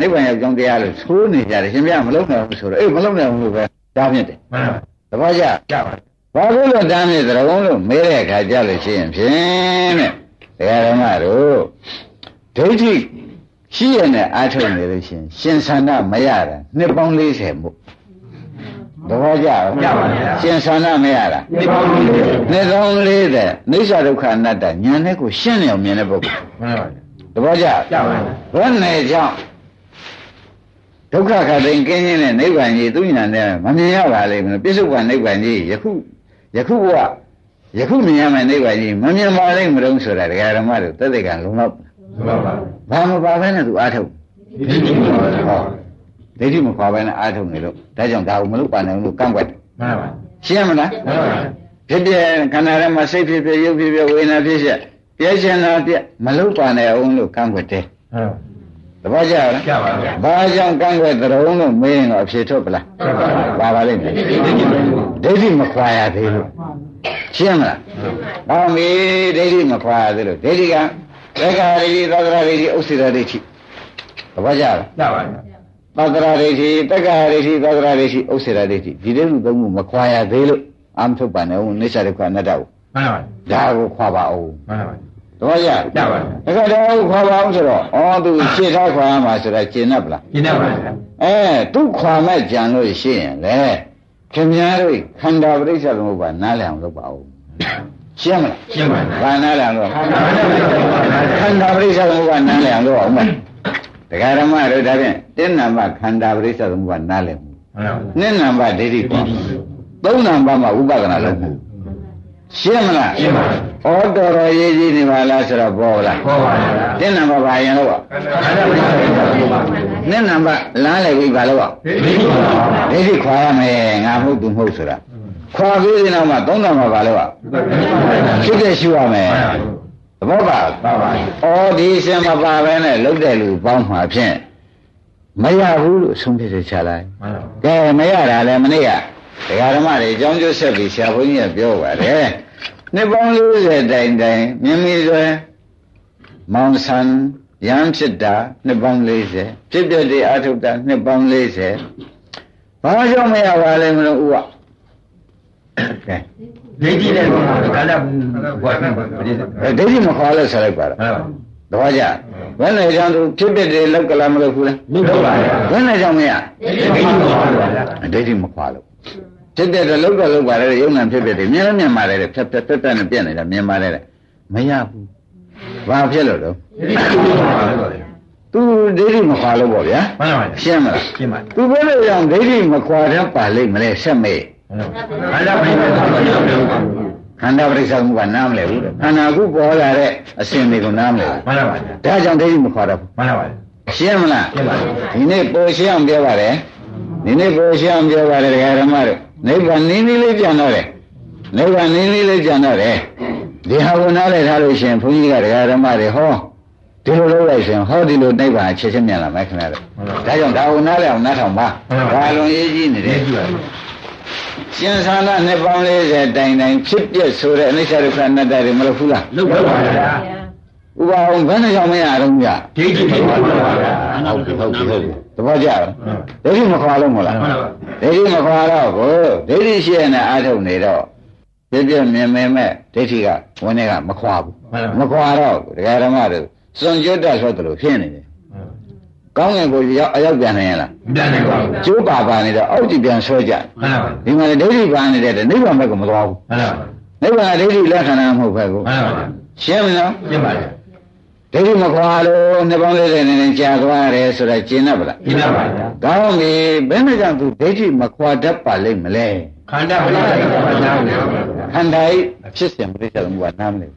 နိဗ္ဗာန်ရောက်ကြောင်းတရားလို့သိုးနေကြတယ်ရှင်ဗျာမလုပ်နိုင်ဘူးဆိုတော့အေးမလုပ်နိုင်ဘူးလို့ပဲတားမြစ်တယ်မှန်ပါတပည့်ကြကြပါဘာလို့လဲတားမြစ်သရုံးလို့မေးတဲ့အခါကြလို့ရှိရင်ဖြင့်တဲ့တရားဓမ္မတို့ဒိဋ္ဌိ ရှိရနဲ့အားထုတ်နေလို့ရှိရင်ရှင်ဆန္ဒမရတာနှစ်ပေါင်း40မို့တပည့်ကြရှင်ဆန္ဒမရတာဒီပေါင်းလို့နှစ်ပေါင်း40နိစ္စဒုက္ခအနတ္တညာနဲ့ကိုရှင်းနေအောင်မြင်တဲ့ပုဂ္ဂိုလ်မှန်ပါတပည့်ကြကြပါဘယ်နဲ့ကြောင့်ဒုက္ခခတ်တဲ့ကင်းခြင်းနဲ့နိဗ္ဗာန်ကြီးသူညာနဲ့မမြင်ရပါလိမ့်မယ်ပြစ္ဆုတ်ကနိဗ္ဗာန်ကြီးယခုယခုဘဝယခုမြင်ရမယ်နိဗ္ဗာန်ကြီးမမြင်ပါလိမ့်မလို့ဆိုတာဒကာဓမ္မတို့သက်သေကလုံလောက်မှန်ပါ ဘာမပါဘဲနဲ့သူအားထုတ်ဒီလိုပါဗျာဟောဒိဋ္ဌိမခွာဘဲနဲ့အားထုတ်နေလို့ဒါကြောင့်ဒါကိုမလုပ်ပါနဲ့လို့ကန့်ကွက်တယ်မှန်ပါရှင်းမလားမှန်ပါဖြစ်ပြခန္ဓာထဲမှာစိတ်ဖြစ်ဖြစ်ရုပ်ဖြစ်ဖြစ်ဝေဒနာဖြစ်ဖြစ်ပြည့်ရှင်တာပြည့်မလုပ်ပါနဲ့အောင်လို့ကန့်ကွက်တယ်မှန်သဘောကျလားကြပါဗျာဘာကြောင့်ကန့်ကွက်သရုံလို့မေးရင်တော့အဖြေထွက်ပလားပါပါလိမ့်မယ်ဒိဋ္ဌိမခွာရသေးလို့ရှင်းမလားဟောမေးဒိဋ္ဌိမခွာရသေးလို့ဒိဋ္ဌိက သက္ကာဒိဋ္ဌိသက္ကာဒိဋ္ဌိဥစ္စေတဒိဋ္ဌိသဘောကျလားကြပါဗျာသက္ကာဒိဋ္ဌိတက္ကာဒိဋ္ဌိသက္ကာဒိဋ္ဌိဥစ္စေတဒိဋ္ဌိဒီလိုသုံးခုမခွာရသေးလို့အာမထုတ်ပါနဲ့ဦးနိစ္စဒုက္ခအနတ္တကိုမှန်ပါဒါကိုခွာပါအောင်မှန်ပါသဘောကျကြပါဒါကဒါကိုခွာပါအောင်ဆိုတော့အော်သူရှင်းထားခွာရမှာဆိုတာကျင်납ပလားဒီနေ့ပါဗျာအဲသူခွာမဲ့ကြံလို့ရှိရင်လေခင်ဗျားတို့ခန္ဓာပရိစ္ဆေသမုပ္ပါနားလည်အောင်လုပ်ပါဦး ရှင်းမလားရှင်းပါဘာနားလည်အောင်လုပ်ခန္ဓာပရိစ္ဆေသမုပ္ပါနားလည်အောင်လုပ်အောင်မယ်တရားဓမ္မတို့ဒါဖြင့်တင်းနံပါတ်ခန္ဓာပရိစ္ဆေသမုပ္ပါနားလည်မှုမှန်ပါနှစ်နံပါတ်ဒိဋ္ဌိပေါ့သုံးနံပါတ်မှာဥပဒနာလုပ်မှုရှင်းမလားရှင်းပါဩတော်တော်ရေးကြီးနေပါလားဆိုတော့ပေါ်လားဟောပါဗျာတင်းနံပါတ်ဘာရင်လို့ခန္ဓာပရိစ္ဆေသမုပ္ပါနှစ်နံပါတ်လမ်းလေပြီးဘာလို့ဒီလိုပါဗျာဒိဋ္ဌိခွာရမယ်ငါမဟုတ်သူမဟုတ်ဆိုတာ ခွာပြီးတဲ့နောက်မှာသုံးနံပါတ်ဘာလို့ဖြစ်ဖြစ်ရှုရမယ်သဘောပါပါပါဩဒီအရှင်မပါပဲနဲ့လုတ်တဲ့လူပေါင်းမှာဖြင့်မရဘူးလို့ဆုံးဖြတ်ချက်ချလိုက်မှန်ပါကဲမရတာလည်းမနေ့ကဒကာဓမ္မတွေအကြောင်းကျဆက်ပြီးဆရာဘုန်းကြီးကပြောပါတယ်နှစ်ပေါင်း40တိုင်တိုင်မြင်မီစွဲမောင်ဆန်ရမ်းဖြစ်တာနှစ်ပေါင်း40ဖြစ်ပြတဲ့အထုတာနှစ်ပေါင်း40ဘာကြောင့်မရပါလဲမလို့ဥကကဲ ဒိဋ္ဌိနဲ့ခန္ဓာဘဝနဲ့ပရိစ္ဆေအဲဒိဋ္ဌိမခေါ်လို့ဆက်လိုက်ပါတော့မှန်ပါသဘောကျဘယ်နဲ့ကြောင့်သူဖြစ်ပြတဲ့လောက်ကလာမလို့ဘူးလားလုပ်ပါဗျာဘယ်နဲ့ကြောင့်မရဒိဋ္ဌိပါဗျာဒိဋ္ဌိမခွာလို့ဖြစ်တဲ့လောက်တော့လောက်ပါတယ်ရုံနာဖြစ်ဖြစ်တယ်မြင်လည်းမြင်ပါတယ်ဖြတ်ဖြတ်ဖြတ်ဖြတ်နဲ့ပြက်နေတာမြင်ပါတယ်မရဘူးဘာဖြစ်လို့တော့ဒိဋ္ဌိပါဗျာသူဒိဋ္ဌိမခွာလို့ပေါ့ဗျာမှန်ပါရှင်းမလားရှင်းပါသူဘယ်လိုကြောင့်ဒိဋ္ဌိမခွာတတ်ပါလိမ့်မလဲဆက်မေး ခန္ဓာပရိစ္ဆေသမုပ္ပါခန္ဓာပရိစ္ဆေမှုကနားမလဲဘူးတဲ့ခန္ဓာခုပေါ်လာတဲ့အစဉ်တွေကိုနားမလဲဘူးမှန်ပါဗျာဒါကြောင့်ဒိဋ္ဌိမခွာတော့ဘူးမှန်ပါဗျာရှင်းမလားရှင်းပါဒီနေ့ပေါ်ရှင်းအောင်ပြောပါတယ်ဒီနေ့ပေါ်ရှင်းအောင်ပြောပါတယ်ဒကာဓမ္မတို့နိဗ္ဗာန်နည်းနည်းလေးပြန်တော့တယ်နိဗ္ဗာန်နည်းနည်းလေးပြန်တော့တယ်ဒီဟာကိုနားလည်ထားလို့ရှိရင်ဘုန်းကြီးကဒကာဓမ္မတွေဟောဒီလိုလုပ်လိုက်ရှင်ဟောဒီလိုနိဗ္ဗာန်ချက်ချင်းမြန်လာမယ်ခင်ဗျားတို့ဒါကြောင့်ဒါကိုနားလည်အောင်နားထောင်ပါဒါလွန်ရေးကြီးနေတယ်ဒိဋ္ဌိပါ ရှင်သာနာနှစ်ပေါင်း40တိုင်တိုင်ဖြစ်ပြဆိုတဲ့အနိစ္စဒုက္ခအနတ္တတွေမလို့ဘူးလားလုပ်ပါဗျာဥပအောင်ဘယ်နှကြောင့်မရတော့ကြဒိဋ္ဌိမခေါ်တော့ပါဗျာဟုတ်ပြီဟုတ်ပြီဟုတ်ပြီတပည့်ကြလားဒိဋ္ဌိမခွာလို့မလားမှန်ပါပါဒိဋ္ဌိမခွာတော့ကိုဒိဋ္ဌိရှိရနဲ့အားထုတ်နေတော့ပြည့်ပြည့်မြင်မြင်မဲ့ဒိဋ္ဌိကဝင်နေကမခွာဘူးမခွာတော့ဘူးတရားဓမ္မတို့စွန့်ကျွတ်တတ်ဆိုတယ်လို့ဖြစ်နေတယ် ကောင်းငင်ကိုရောက်အရောက်ပြန်နိုင်ရလားမတတ်နိုင်ပါဘူးကျိုးပါပါနေတော့အောက်ကြည့်ပြန်ဆွဲကြမှန်ပါပါဒီမှာဒိဋ္ဌိပါနေတဲ့နိဗ္ဗာန်ဘက်ကမသွားဘူးမှန်ပါပါနိဗ္ဗာန်ဒိဋ္ဌိလက္ခဏာမဟုတ်ပဲကိုမှန်ပါပါရှင်းမလားပြပါလေဒိဋ္ဌိမခွာလို့နှစ်ပေါင်းလေးလေးနေနေကြာသွားရတယ်ဆိုတာကျင်납ဗလားပြပါပါဗျာကောင်းပြီဘယ်နဲ့ကြောင့်သူဒိဋ္ဌိမခွာတတ်ပါလိမ့်မလဲခန္ဓာပရိစ္ဆေပါနားလို့ခန္ဓာဤဖြစ်စဉ်ပြိစ္ဆာမှုကနားမလဲ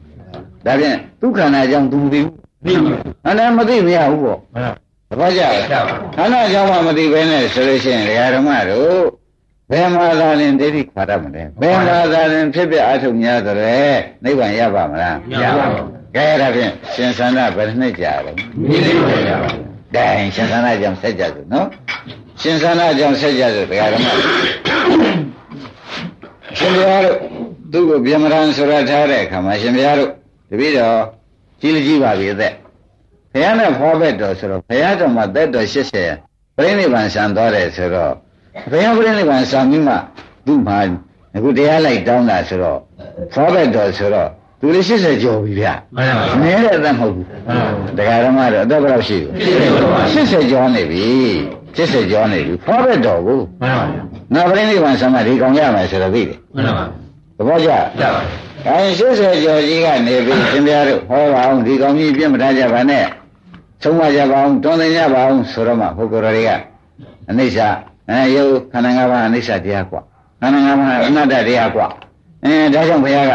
ဒါဖြင့်ဒုက္ခနာကြောင့်သူမသိဘူးပြီးပြီအနန္တမသိမရဘူးပေါ့ မှန်ပါတပတ်ကြပါခန္ဓာကြောင့်မှမသိဘဲနဲ့ဆိုလို့ရှိရင်ဒကာဓမ္မတို့ဘယ်မှာသာရင်ဒိဋ္ဌိခွာတတ်မလဲဘယ်မှာသာရင်ဖြစ်ဖြစ်အထုံများတယ်နိဗ္ဗာန်ရပါမလားရပါဘူးကဲဒါဖြင့်ရှင်သန္တာဘယ်နှစ်ကြာလဲဒီလေးပဲရပါဒိုင်ရှင်သန္တာကြောင့်ဆက်ကြစို့နော်ရှင်သန္တာကြောင့်ဆက်ကြစို့ဒကာဓမ္မရှင်ဘုရားတို့သူ့ကိုဗျမရန်ဆိုရထားတဲ့အခါမှာရှင်ဘုရားတို့တပည့်တော်ကြီးလူကြီးပါပြီအသက် ဘုရားနဲ့ဖောဘက်တော်ဆိုတော့ဘုရားတော်မှာသက်တော်80ပြိဋိဘံဆံသွားတယ်ဆိုတော့ဘုရားပြိဋိဘံဆံပြီးမှသူ့မှာအခုတရားလိုက်တောင်းတာဆိုတော့ဖောဘက်တော်ဆိုတော့သူလည်း80ကျော်ပြီဗျမှန်ပါပါနည်းတဲ့အသက်မဟုတ်ဘူးမှန်ပါပါတရားဓမ္မတော့အသက်ဘယ်လောက်ရှိဘူး80ကျော်နေပြီ80ကျော်နေပြီဖောဘက်တော်ကိုမှန်ပါဗျာငါပြိဋိဘံဆံမှာဒီကောင်ရမယ်ဆိုတော့သိတယ်မှန်ပါပါသဘောကျကြပါအဲ80ကျော်ကြီးကနေပြီးရှင်ပြတို့ဟောပါအောင်ဒီကောင်ကြီးပြင့်မထားကြပါနဲ့ သုံးပါကြပါအောင်တွန်းသိကြပါအောင်ဆိုတော့မှဘုရားတွေကအနိစ္စအဲယုတ်ခန္ဓာ၅ပါးအနိစ္စတရားกว่าခန္ဓာ၅ပါးအနတ္တတရားกว่าအဲဒါကြောင့်ဘုရားက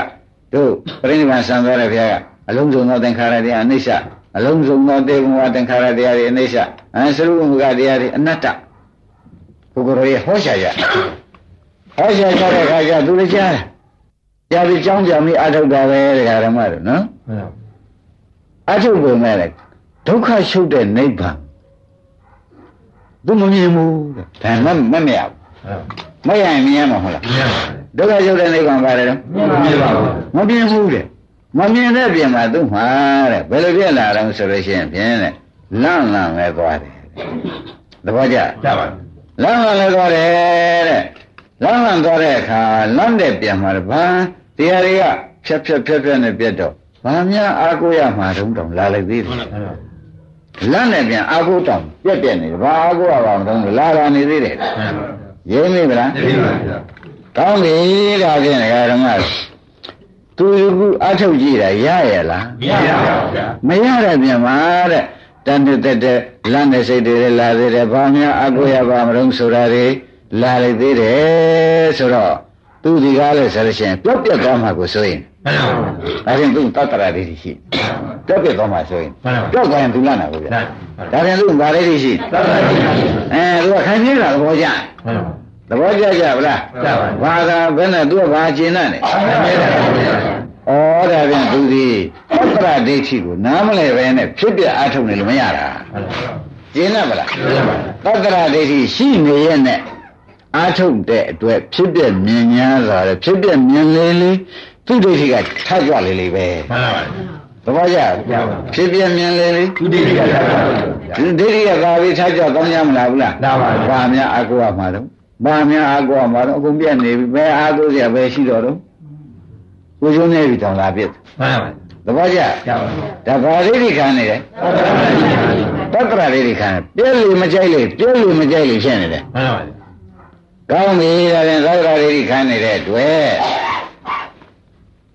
တို့ပြိဋိဘံဆံသွားတဲ့ဘုရားကအလုံးစုံသောသင်္ခါရတရားအနိစ္စအလုံးစုံသောတေဘဝသင်္ခါရတရားတွေအနိစ္စအဲသရုပ်မူကတရားတွေအနတ္တဘုရားတွေဟောရှာကြဟောရှာကြတဲ့အခါကျသူလည်းကြားတယ် ကြာပြီးကြောင်းကြပြီးအထုတ်တာပဲတရားဓမ္မတို့နော် မှန်ပါ အထုတ်ပုံမဲ့လေ ဒုက္ခရှုပ်တဲ့နိဗ္ဗာန်သူမမြင်ဘူးတဲ့ဒါမှမမရဘူးမရရင်မြင်ရမှာဟုတ်လားမြင်ပါဒုက္ခရှုပ်တဲ့နိဗ္ဗာန်ပါတယ်တော့မြင်ပါဘူးမမြင်ဘူးတဲ့မမြင်တဲ့ပြင်မှာသူ့မှာတဲ့ဘယ်လိုဖြစ်လာတော့ဆိုလို့ရှိရင်ဖြင့်တဲ့လန့်လန့်ပဲသွားတယ်သဘောကျကြပါလမ်းမှလည်းသွားတယ်တဲ့လမ်းမှသွားတဲ့အခါလမ်းတဲ့ပြန်มาဘာတရားတွေကဖြတ်ဖြတ်ဖြတ်ဖြတ်နဲ့ပြတ်တော့ဘာများအာကိုရမှာတုံးတောင်လာလိုက်သေးတယ် လမ်းနဲ့ပြန်အာကိုတောင်ပြက်ပြက်နေတယ်ဘာအာကိုရပါမတုံးလာလာနေသေးတယ်ရင်းမိဗလားမြင်ပါဗျာကောင်းပြီဒါဖြင့်ဓမ္မသူကအထုတ်ကြည့်တာရရလားမြင်ပါဗျာမရတဲ့ပြန်မှာတဲ့တန်တဲ့တက်တဲ့လမ်းတဲ့စိတ်တွေလာသေးတယ်ဘာများအကူရပါမလို့ဆိုတာတွေလာလိုက်သေးတယ်ဆိုတော့သူဒီကားလဲဆိုလို့ရှိရင်ပြတ်ပြတ်သွားမှာကိုဆိုရင် မှန်ပါဒါဖြင့်သူတတ္တရာတွေရှိပြတ်ပြတ်သွားမှာဆိုရင်မှန်ပါပြတ်သွားရင်သူလာနာကိုဗျာဒါဒါဖြင့်သူဗာလေးတွေရှိသတ္တရာကြီးမှန်အဲသူကခံပြတာသဘောကျပါသဘောကျကြဗလားကျပါဘာသာဘယ်နဲ့သူကဘာကျင်နဲ့ဩဒါဖြင့်သူဒီတတ္တရာဒိဋ္ဌိကိုနားမလဲပဲနဲ့ဖြစ်ပြအထုတ်နေလို့မရတာကျင်းတ်ဗလားသတ္တရာဒိဋ္ဌိရှိနေရဲ့နဲ့အာထုတ်တဲ့အတွက်ဖြစ်ပြမြင်ညာစွာတဲ့ဖြစ်ပြမြင်လေးလေး သူဒိဋ္ဌိကထပ်ကြွလေးလေးပဲမှန်ပါသဘောကျဖြစ်ပြမြင်လေးလေးသူတိတိကသာပါဒီဒိဋ္ဌိကသာပြီးထပ်ကြွကောင်းကြမလားဘူးလားလာပါဘာများအာကိုရမှာတော့ဘာများအာကိုရမှာတော့အကုန်ပြတ်နေပြီဘယ်အာကိုစရာပဲရှိတော့တော့ကိုကျိုးနေပြီတောင်လာပြစ်မှန်ပါသဘောကျကြပါဒါဘာဒိဋ္ဌိခံနေတယ်သတ္တရာဒိဋ္ဌိခံပြည့်လို့မကြိုက်လို့ပြည့်လို့မကြိုက်လို့ဖြစ်နေတယ်မှန်ပါကောင်းပြီဒါပြန်သက္ကရာရိခန်းနေတဲ့အတွက်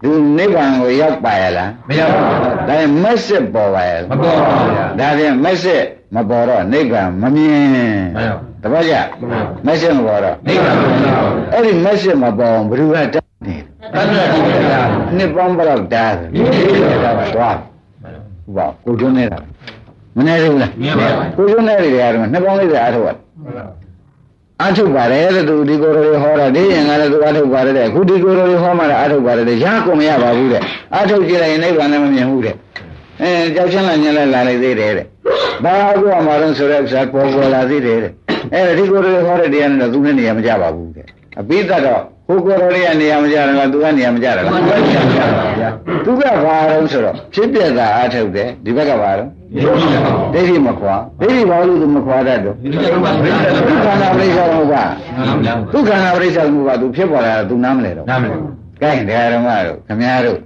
သူနိဗ္ဗာန်ကိုရောက်ပါရလားမရပါဘူးဒါပြန်မက်စစ်ပေါ်ပါရလားမပေါ်ပါဘူးဗျာဒါပြန်မက်စစ်မပေါ်တော့နိဗ္ဗာန်မမြင်မှန်ပါတပည့်ကြမှန်ပါမက်စစ်မပေါ်တော့နိဗ္ဗာန်ကိုမရပါဘူးအဲ့ဒီမက်စစ်မပေါ်အောင်ဘယ်သူကတတ်နေသတ္တရာကြီးကသာနှစ်ပေါင်းဘယ်လောက်တားလဲသွားဟုတ်ပါကိုကျွန်းနေတာမနေဘူးလားမြင်ပါပါကိုကျွန်းနေတယ်ကတော့နှစ်ပေါင်းလေးအားထုတ်ရ အထုတ်ပါတယ်တဲ့သူဒီကိုယ်တော်တွေဟောတာဒီရင်ကလည်းသူအထုတ်ပါတယ်တဲ့အခုဒီကိုယ်တော်တွေဟောမှလည်းအထုတ်ပါတယ်တဲ့ရကုန်မရပါဘူးတဲ့အထုတ်ကြည့်လိုက်ရင်နိဗ္ဗာန်လည်းမမြင်ဘူးတဲ့အဲကြောက်ချင်းလာညင်လည်းလာလိုက်သေးတယ်တဲ့ဘာအခုအမှာတော့ဆိုတဲ့ဥစ္စာပေါ်ပေါ်လာသေးတယ်တဲ့အဲဒီကိုယ်တော်တွေဟောတဲ့တရားနဲ့တော့သူနဲ့နေရာမကြပါဘူးတဲ့အပိသက်တော့ ဟိုကိုယ်တော်တွေကနေရာမကြရလားသူကနေရာမကြရလားသူကဘာတော့ဆိုတော့ဖြစ်ပြတာအားထုတ်တယ်ဒီဘက်ကဘာတော့ဒိဋ္ဌိမခွာဒိဋ္ဌိဘာလို့သူမခွာတတ်တော့ဒုက္ခနာပရိစ္ဆေသမုပ္ပါဒုက္ခနာပရိစ္ဆေသမုပ္ပါသူဖြစ်ပေါ်လာတာသူနားမလဲတော့နားမလဲကဲတရားဓမ္မတို့ခမည်းတော်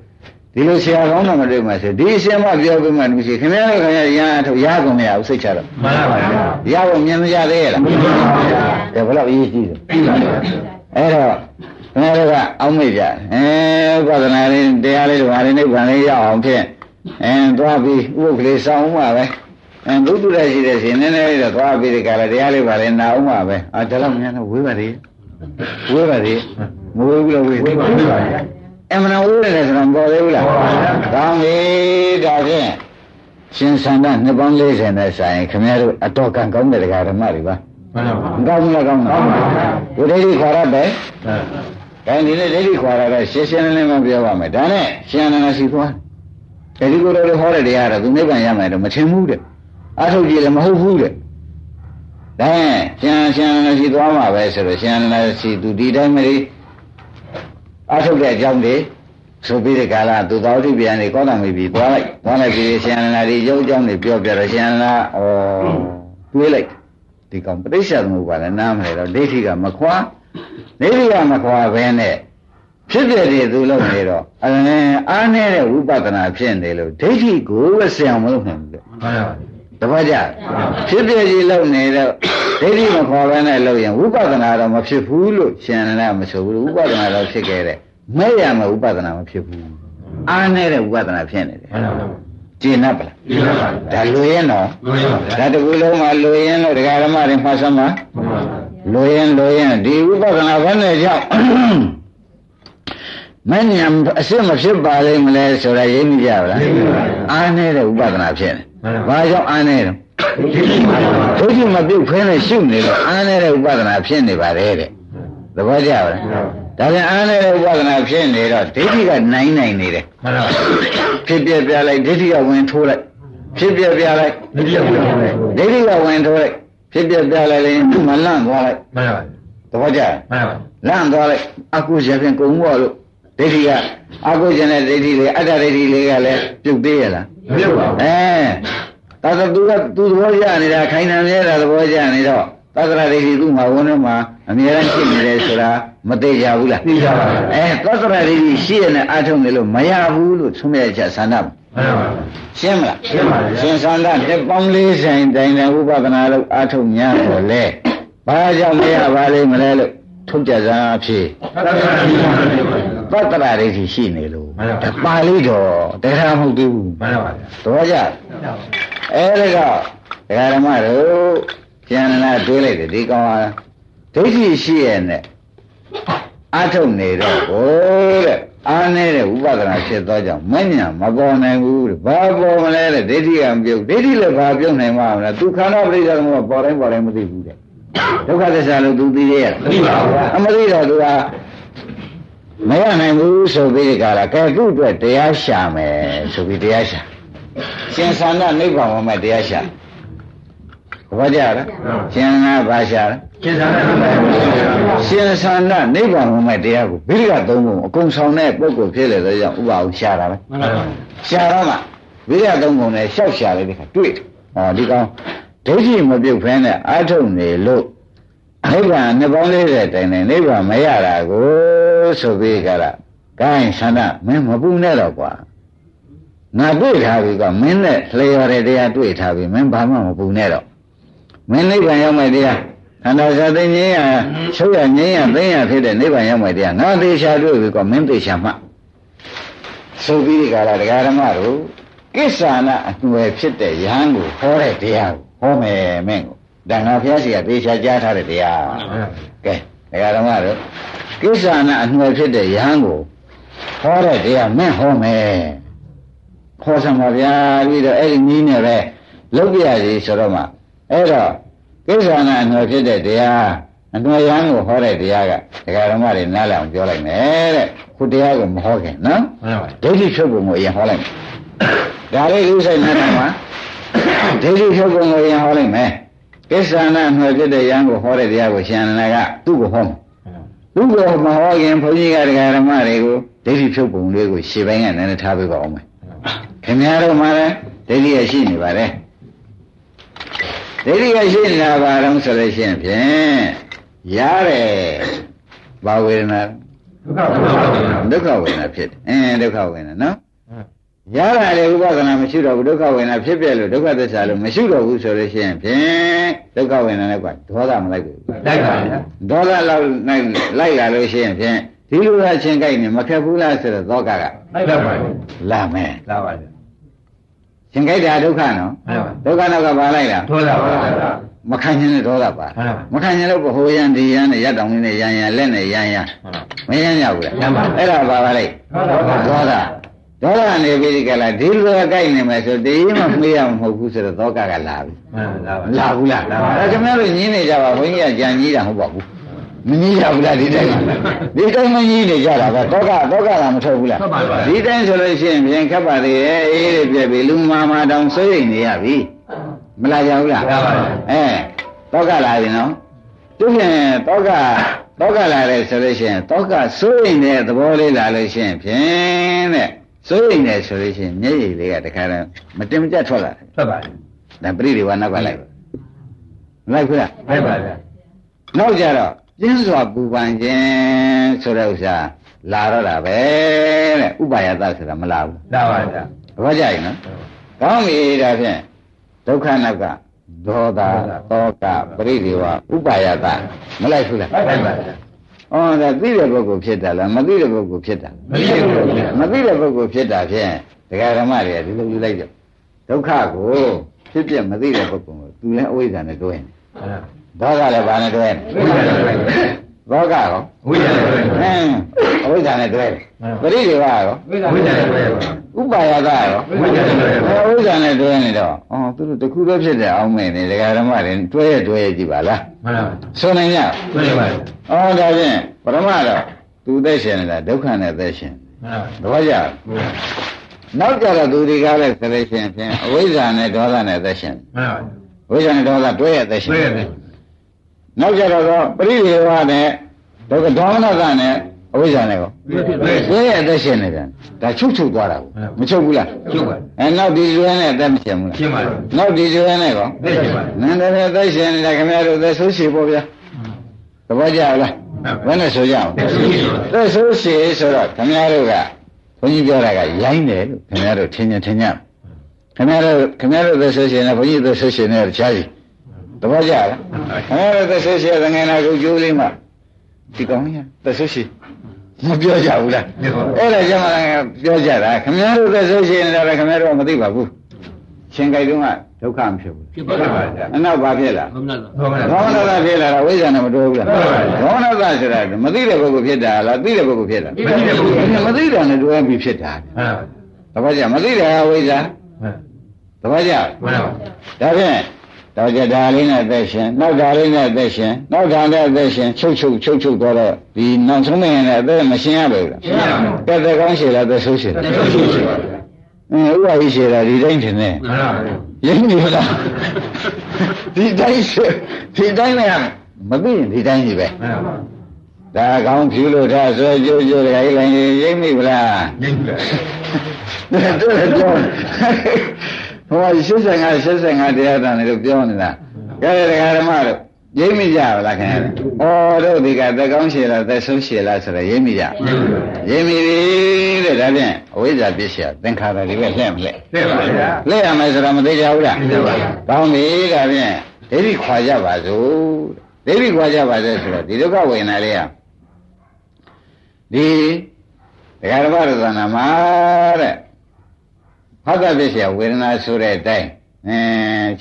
ဒီလိုဆရာကောင်းတော်မတွေ့မှာဆိုဒီအရှင်မပြောပြမှလူရှိခမည်းတော်ခင်ဗျာရဟန်းထုတ်ရကုန်မရဘူးစိတ်ချတော့မှန်ပါပါဗျာရဖို့မြင်မရသေးရဲ့လားမှန်ပါဗျာဒါဘယ်လောက်အရေးကြီးလဲပြီးပါဗျာ အဲ့တော့ခင်ဗျားတို့ကအောက်မေ့ကြအဲဥပဒနာလေးတရားလေးတွေဟာလေးနိဗ္ဗာန်လေးရအောင်ဖြင့်အဲသွားပြီးဥပုပ်ကလေးစောင်းဦးမှာပဲအဲဘုဒ္ဓရရှိတဲ့ရှင်နည်းနည်းလေးတော့သွားပြီးဒီကရတရားလေးပါလေနာဦးမှာပဲအာဒါတော့မြန်တော့ဝေးပါသေးဝေးပါသေးမဝေးဘူးလားဝေးဝေးပါဗျာအမှန်ဝေးတယ်ဆိုတော့ပေါ်သေးဘူးလားကောင်းပြီဒါဖြင့်ရှင်သန္တာနှစ်ပေါင်း40နဲ့ဆိုင်ခင်ဗျားတို့အတော်ကံကောင်းတဲ့တရားဓမ္မတွေပါ မှန်ပါပါမကောင်းဘူးလားကောင်းလားကောင်းပါဗျာဘုဒ္ဓတိခေါ်ရတယ်အဲ။ဒါဒီနေ့ဒိဋ္ဌိခွာရတော့ရှင်းရှင်းလင်းလင်းမပြောပါမယ်။ဒါနဲ့ရှင်အနန္ဒရှိသွား။ဒီကိုယ်တော်ဟောတဲ့တရားတော့သူနိဗ္ဗာန်ရမယ်တော့မထင်ဘူးတဲ့။အထုတ်ကြည့်လည်းမဟုတ်ဘူးတဲ့။ဒါနဲ့ရှင်ရှင်အနန္ဒရှိသွားမှာပဲဆိုတော့ရှင်အနန္ဒရှိသူဒီတိုင်းမလေးအထုတ်တဲ့အကြောင်းတွေဆိုပြီးတဲ့ကာလသူတော်တိပြန်နေကောတာမိပြီးသွားလိုက်သွားလိုက်ပြီးရှင်အနန္ဒဒီရုပ်အကြောင်းတွေပြောပြတော့ရှင်အနန္ဒဩတွေးလိုက် ဒီကောင်ပဋိစ္စသမုပ္ပါဒနားမလဲတော့ဒိဋ္ဌိကမခွာဒိဋ္ဌိကမခွာဘဲနဲ့ဖြစ်တဲ့တွေသူလုပ်နေတော့အဲအားနေတဲ့ဝိပဿနာဖြစ်နေလို့ဒိဋ္ဌိကိုပဲဆင်အောင်မလုပ်နိုင်ဘူးလေမှန်ပါပါတပတ်ကြဖြစ်ပြကြီးလုပ်နေတော့ဒိဋ္ဌိမခေါ်ဘဲနဲ့လုပ်ရင်ဝိပဿနာတော့မဖြစ်ဘူးလို့ရှင်လည်းမဆိုဘူးဝိပဿနာတော့ဖြစ်ခဲ့တဲ့မဲ့ရမယ်ဝိပဿနာမဖြစ်ဘူးအားနေတဲ့ဝိပဿနာဖြစ်နေတယ် မှန်ပါပါကျင့်납ပလားပြီးပါပါဒါလူရင်တော့လို့ရပါဗျာဒါတကူလုံးမှာလူရင်လို့ဒကာဓမ္မတွေမှတ်စမ်းပါမှန်ပါပါလူရင်လူရင်ဒီဝိပဿနာဘယ်နဲ့ကြောင့်မဉ္ဇဉ်အစစ်မဖြစ်ပါလိမ့်မလဲဆိုတာရိပ်မိကြပါလားအားနေတဲ့ဝိပဿနာဖြစ်နေဘာကြောင့်အားနေတော့ဒီလိုပါပါဒုက္ခမပြုတ်ဖဲနဲ့ရှုနေလို့အားနေတဲ့ဥပဒနာဖြစ်နေပါတယ်တဲ့သဘောကျပါလား ဒါပြန်အားနေတဲ့ဥပဒနာဖြစ်နေတော့ဒိဋ္ဌိကနိုင်နိုင်နေတယ်မှန်ပါပါဖြစ်ပြပြလိုက်ဒိဋ္ဌိကဝင်ထိုးလိုက်ဖြစ်ပြပြလိုက်ဒီလိုပါပါဒိဋ္ဌိကဝင်ထိုးလိုက်ဖြစ်ပြပြလိုက်ရင်သူ့မလန့်သွားလိုက်မှန်ပါပါသဘောကျလားမှန်ပါပါလန့်သွားလိုက်အကုရှဖြင့်ကုံမော့လို့ဒိဋ္ဌိကအကုရှင်တဲ့ဒိဋ္ဌိလေးအတ္တဒိဋ္ဌိလေးကလည်းပြုတ်သေးရလားမပြုတ်ပါဘူးအဲဒါဆိုသူကသူသဘောကျနေတာခိုင်နှံမြဲတာသဘောကျနေတော့ သက္ကရာဒိဋ္ဌိသူ့မှာဝန်းထဲမှာအမြဲတမ်းရှိနေတယ်ဆိုတာမသိကြဘူးလားသိကြပါဘူးအဲသက္ကရာဒိဋ္ဌိရှိရနဲ့အထုံနေလို့မရဘူးလို့သုံးမြတ်ချက်ဆန္ဒမှာမှန်ပါပါရှင်းမလားရှင်းပါပြီရှင်းဆန္ဒတစ်ပေါင်းလေးဆိုင်တိုင်တိုင်ဥပဒနာလို့အထုံများတော့လေဘာကြောင့်မရပါလိမ့်မလဲလို့ထုတ်ကြစမ်းအဖြစ်သက္ကရာကြီးပါပါသက္ကရာဒိဋ္ဌိရှိနေလို့မှန်ပါပါဒါပါဠိတော်တရားမဟုတ်သေးဘူးမှန်ပါပါသဘောကျအဲ့ဒါကဒကာဓမ္မတို့ ကျန်လာတွေးလိုက်တယ်ဒီကောင်ဟာဒိဋ္ဌိရှိရဲ့နဲ့အထုတ်နေတော့ဟိုတဲ့အားနေတဲ့ဝိပဿနာဖြစ်သောကြောင့်မဉ္ဇဏ်မပေါ်နိုင်ဘူးတဲ့ဘာပေါ်မလဲတဲ့ဒိဋ္ဌိကမပြုတ်ဒိဋ္ဌိလည်းဘာပြုတ်နိုင်မှာမလဲသူခန္ဓာပရိစ္ဆေသမုပ္ပါပေါ်တိုင်းပေါ်တိုင်းမသိဘူးတဲ့ဒုက္ခသစ္စာလို့သူသိရဲ့မသိပါဘူးအမသိတော့သူကမရနိုင်ဘူးဆိုပြီးဒီကလာကဲသူ့အတွက်တရားရှာမယ်ဆိုပြီးတရားရှာရှင်သန္တာနိဗ္ဗာန်ဝင်မဲ့တရားရှာ ဘာကြလားရှင်ကဘာရှာလဲကျင့်စာနဲ့မှန်ပါပါရှင်သန္တာနိဗ္ဗာန်ဝင်မဲ့တရားကိုဘိရိကသုံးပုံအကုန်ဆောင်တဲ့ပုဂ္ဂိုလ်ဖြစ်လေတဲ့ကြောင့်ဥပအောင်ရှာတာပဲမှန်ပါပါရှာတော့မှဘိရိကသုံးပုံနဲ့ရှောက်ရှာလိုက်တဲ့ခါတွေ့တယ်ဟောဒီကောင်ဒိဋ္ဌိမပြုတ်ဖဲနဲ့အာထုတ်နေလို့နိဗ္ဗာန်နှစ်ပေါင်း40တိုင်တိုင်နိဗ္ဗာန်မရတာကိုဆိုပြီးကြတာဂိုင်းဆန္ဒမင်းမပူနဲ့တော့ကွာငါတွေ့ထားပြီကမင်းနဲ့လျော်တဲ့တရားတွေ့ထားပြီမင်းဘာမှမပူနဲ့တော့ မင်းနိဗ္ဗာန်ရောက်မဲ့တရားခန္ဓာစာသိငြိမ်းရချုပ်ရငြိမ်းရသိရဖြစ်တဲ့နိဗ္ဗာန်ရောက်မဲ့တရားငါသေချာတွေ့ပြီကမင်းသေချာမှဆိုပြီးဒီကလာတရားဓမ္မတို့ကိစ္ဆာနအနှွယ်ဖြစ်တဲ့ယဟန်ကိုဟောတဲ့တရားကိုဟောမယ်မင်းကိုဒါငါဘုရားရှိခိုးသေချာကြားထားတဲ့တရားကဲဒကာဓမ္မတို့ကိစ္ဆာနအနှွယ်ဖြစ်တဲ့ယဟန်ကိုဟောတဲ့တရားမင်းဟောမယ်ဟောစမ်းပါဗျာပြီးတော့အဲ့ဒီနည်းနဲ့ပဲလုပ်ပြရစီဆိုတော့မှ အဲ့တော့ကိစ္ဆာနအနှွယ်ဖြစ်တဲ့တရားအနှွယ်ယဟန်ကိုဟောတဲ့တရားကဒကာဓမ္မတွေနားလည်အောင်ပြောလိုက်မယ်တဲ့ခုတရားကိုမဟောခင်နော်မှန်ပါပါဒိဋ္ဌိဖြုတ်ပုံကိုအရင်ဟောလိုက်မယ်ဒါလေးဥစ္စာနဲ့တော့မှာဒိဋ္ဌိဖြုတ်ပုံကိုအရင်ဟောလိုက်မယ်ကိစ္ဆာနအနှွယ်ဖြစ်တဲ့ယဟန်ကိုဟောတဲ့တရားကိုရှင်အနန္ဒကသူ့ကိုဟောမယ်မဥပ္ပောမဟောခင်ဘုန်းကြီးကတရားဓမ္မတွေကိုဒိဋ္ဌိဖြုတ်ပုံလေးကိုရှေ့ပိုင်းကလည်းနည်းနည်းထားပေးပါအောင်မယ်ခင်ဗျားတို့မှလည်းဒိဋ္ဌိရရှိနေပါတယ် ဒိဋ္ဌိရရှိနေတာပါတော့ဆိုလို့ရှိရင်ဖြင့်ရတယ်ဘာဝေဒနာဒုက္ခဝေဒနာဖြစ်တယ်အင်းဒုက္ခဝေဒနာနော်ရတာလေဥပဒနာမရှိတော့ဘူးဒုက္ခဝေဒနာဖြစ်ပြလို့ဒုက္ခသစ္စာလို့မရှိတော့ဘူးဆိုလို့ရှိရင်ဖြင့်ဒုက္ခဝေဒနာနဲ့ကဒေါသမလိုက်ဘူးလိုက်ပါဗျာဒေါသလောက်လိုက်လိုက်လာလို့ရှိရင်ဖြင့်ဒီလိုသာချင်းကြိုက်နေမခက်ဘူးလားဆိုတော့သောကကလိုက်ပါဗျာလာမယ်လာပါဗျာ ချင်းကြိုက်တာဒုက္ခနော်မှန်ပါဒုက္ခနောက်ကဘာလိုက်တာထောတာပါဗျာမခံရင်လည်းဒေါသပါမှန်ပါမခံရင်လည်းဘဟိုရန်ဒီရန်နဲ့ရက်တောင်လေးနဲ့ရန်ရန်လက်နဲ့ရန်ရန်မရန်ရဘူးလားရန်ပါအဲ့ဒါဘာပါလိုက်ထောတာပါဒေါသဒေါသနေပြီးဒီကလာဒီလိုကြိုက်နေမယ်ဆိုတည်မှမေးရမှာမဟုတ်ဘူးဆိုတော့သောကကလာပြီမှန်ပါမလာဘူးလားလာပါအဲ့ဒါခင်ဗျားတို့ညင်းနေကြပါဘုန်းကြီးကကြံကြီးတာမဟုတ်ပါဘူး မညင်းကြဘူးလားဒီတိုင်းဒီတိုင်းမညင်းနေကြတာပဲတောကတောကလာမထုတ်ဘူးလားထွက်ပါပါဒီတိုင်းဆိုလို့ရှိရင်ပြန်ခက်ပါသေးရဲ့အေးလေးပြက်ပြီလူမာမာတောင်စိုးရိမ်နေရပြီမလာကြဘူးလားလာပါဗျာအဲတောကလာပြီနော်သူဖြင့်တောကတောကလာတယ်ဆိုလို့ရှိရင်တောကစိုးရိမ်တဲ့သဘောလေးလာလို့ရှိရင်ဖြင့်တဲ့စိုးရိမ်တယ်ဆိုလို့ရှိရင်မျက်ရည်လေးကတခါတည်းမတင်မကြက်ထွက်လာတယ်ထွက်ပါဒါပရိဒီဝနောက်ကလိုက်မလိုက်ဘူးလားလိုက်ပါဗျာနောက်ကြတော့ ပြင်းစွာပူပန်ခြင်းဆိုတဲ့ဥစ္စာလာတော့တာပဲတဲ့ဥပါယတဆိုတာမလာဘူးလာပါဗျာဘာကြရင်နော်ကောင်းပြီဒါဖြင့်ဒုက္ခနောက်ကဒေါသတောကပရိဒီဝဥပါယတမလိုက်ဘူးလားလိုက်ပါဗျာဩဒါသိတဲ့ပုဂ္ဂိုလ်ဖြစ်တာလားမသိတဲ့ပုဂ္ဂိုလ်ဖြစ်တာမသိဘူးဗျာမသိတဲ့ပုဂ္ဂိုလ်ဖြစ်တာဖြင့်ဒကာဓမ္မတွေကဒီလိုယူလိုက်တော့ဒုက္ခကိုဖြစ်ပြမသိတဲ့ပုဂ္ဂိုလ်ကိုသူလည်းအဝိဇ္ဇာနဲ့တွဲနေ ဒေါသလည်းဘာနဲ့တွဲနေဘောကရောဝိဇ္ဇာနဲ့တွေ့အင်းအဝိဇ္ဇာနဲ့တွဲတယ်ပရိဒီဝါရောဝိဇ္ဇာနဲ့တွေ့ပါဥပါယသရောဝိဇ္ဇာနဲ့တွေ့ပါအဲဥစ္စာနဲ့တွဲနေတော့အော်သူတို့တခုတော့ဖြစ်တယ်အောင်မယ်နေဒကာဓမ္မတွေတွဲရတွဲရကြည့်ပါလားမှန်ပါဆိုနိုင်ကြတွေ့ပါအော်ဒါဖြင့်ပရမတော့သူသက်ရှင်နေတာဒုက္ခနဲ့သက်ရှင်မှန်ပါသဘောကျနောက်ကြတော့သူဒီကားလဲဆက်လို့ရှင်ဖြင့်အဝိဇ္ဇာနဲ့ဒေါသနဲ့သက်ရှင်မှန်ပါ ဝိဇ္ဇာနဲ့ဒေါသတွဲရသက်ရှင်တွေ့ရတယ်နောက်ကြတော့ပရိဒေဝနဲ့ဒုက္ခဒေါမနသနဲ့အဝိဇ္ဇာနဲ့ကောတွေ့တွေ့တွဲရသက်ရှင်နေတယ်ဒါချုပ်ချုပ်သွားတာကိုမချုပ်ဘူးလားချုပ်ပါအဲနောက်ဒီကျွဲနဲ့အသက်မရှင်ဘူးလားရှင်းပါနောက်ဒီကျွဲနဲ့ကောသိရှင်းပါနန္ဒနဲ့သက်ရှင်နေတာခင်ဗျားတို့သက်ဆိုးရှည်ပေါ့ဗျာသဘောကျလားဘယ်နဲ့ဆိုကြအောင်သက်ဆိုးရှည်ဆိုတော့ခင်ဗျားတို့ကဘုန်းကြီးပြောတာကရိုင်းတယ်လို့ခင်ဗျားတို့ထင်ကြထင်ကြ ခင်ဗျားတို့ခင်ဗျားတို့သက်ဆိုးရှည်နေဘုန်းကြီးသက်ဆိုးရှည်နေတခြားစီသဘောကျလားခင်ဗျားတို့သက်ဆိုးရှည်တဲ့ငယ်နာကိုကျိုးလေးမှဒီကောင်းကြီးသက်ဆိုးရှည်မပြောကြဘူးလားအဲ့ဒါကြောင့်ပြောကြတာခင်ဗျားတို့သက်ဆိုးရှည်နေတာလည်းခင်ဗျားတို့ကမသိပါဘူးရှင်ကြိုက်တုန်းကဒုက္ခမဖြစ်ဘူးဖြစ်ပါပါဗျာအနောက်ဘာဖြစ်လာဟုတ်မလားဘောမနတာဖြစ်လာတာဝိဇ္ဇာနဲ့မတွဲဘူးလားဘောမနတာဆိုတာမသိတဲ့ပုဂ္ဂိုလ်ဖြစ်တာလားသိတဲ့ပုဂ္ဂိုလ်ဖြစ်တာမသိတာနဲ့တွဲပြီးဖြစ်တာမှန်ပါတပည့်ကြမသိတာကဝိဇ္ဇာ မှန်တပည့်ကြမှန်ပါဒါဖြင့်တော့ကြဒါလေးနဲ့အသက်ရှင်နောက်ဒါလေးနဲ့အသက်ရှင်နောက်ဒါနဲ့အသက်ရှင်ချုပ်ချုပ်ချုပ်ချုပ်တော့တော့ဒီနောက်ဆုံးမရင်လည်းအသက်မရှင်ရပါဘူးလားရှင်းပါဘူးကဲတဲ့ကောင်းရှည်လားသက်ဆိုးရှည်လားတက်ရှိရှိပါဗျာအင်းဥပ္ပါဟိရှည်လားဒီတိုင်းထင်နေမှန်ပါဗျာရင်းနေလားဒီတိုင်းရှည်ဒီတိုင်းနဲ့မသိရင်ဒီတိုင်းကြီးပဲမှန်ပါဒါကောင်းဖြူလို့ဒါဆွဲကြိုးကြိုးတခါကြီးလိုက်ရင်ရိပ်မိဗလားငိမ့်ပါဒါတို့လ ည်းပြောဟို85 85တရားတန်တယ်လို့ပြောနေတာကဲတရားဓမ္မတို့ရိပ်မိကြပါလားခင်ဗျာဩတို့ဒီကသက်ကောင်းရှည်လားသက်ဆုံးရှည်လားဆိုတော့ရိပ်မိကြရိပ်မိပြီတဲ့ဒါဖြင့်အဝိဇ္ဇာပစ္စယသင်္ခါရတွေပဲလှည့်မလဲသိပါဗျာလှည့်ရမယ်ဆိုတော့မသိကြဘူးလားသိပါဗျာကောင်းပြီဒါဖြင့်ဒိဋ္ဌိခွာကြပါစို့ဒိဋ္ဌိခွာကြပါစို့ဆိုတော့ဒီဒုက္ခဝေဒနာလေးကဒီတရားဓမ္မရသနာမှာတဲ့ ဖတ်တာပစ္စယဝေဒနာဆိုတဲ့အတိုင်းအဲ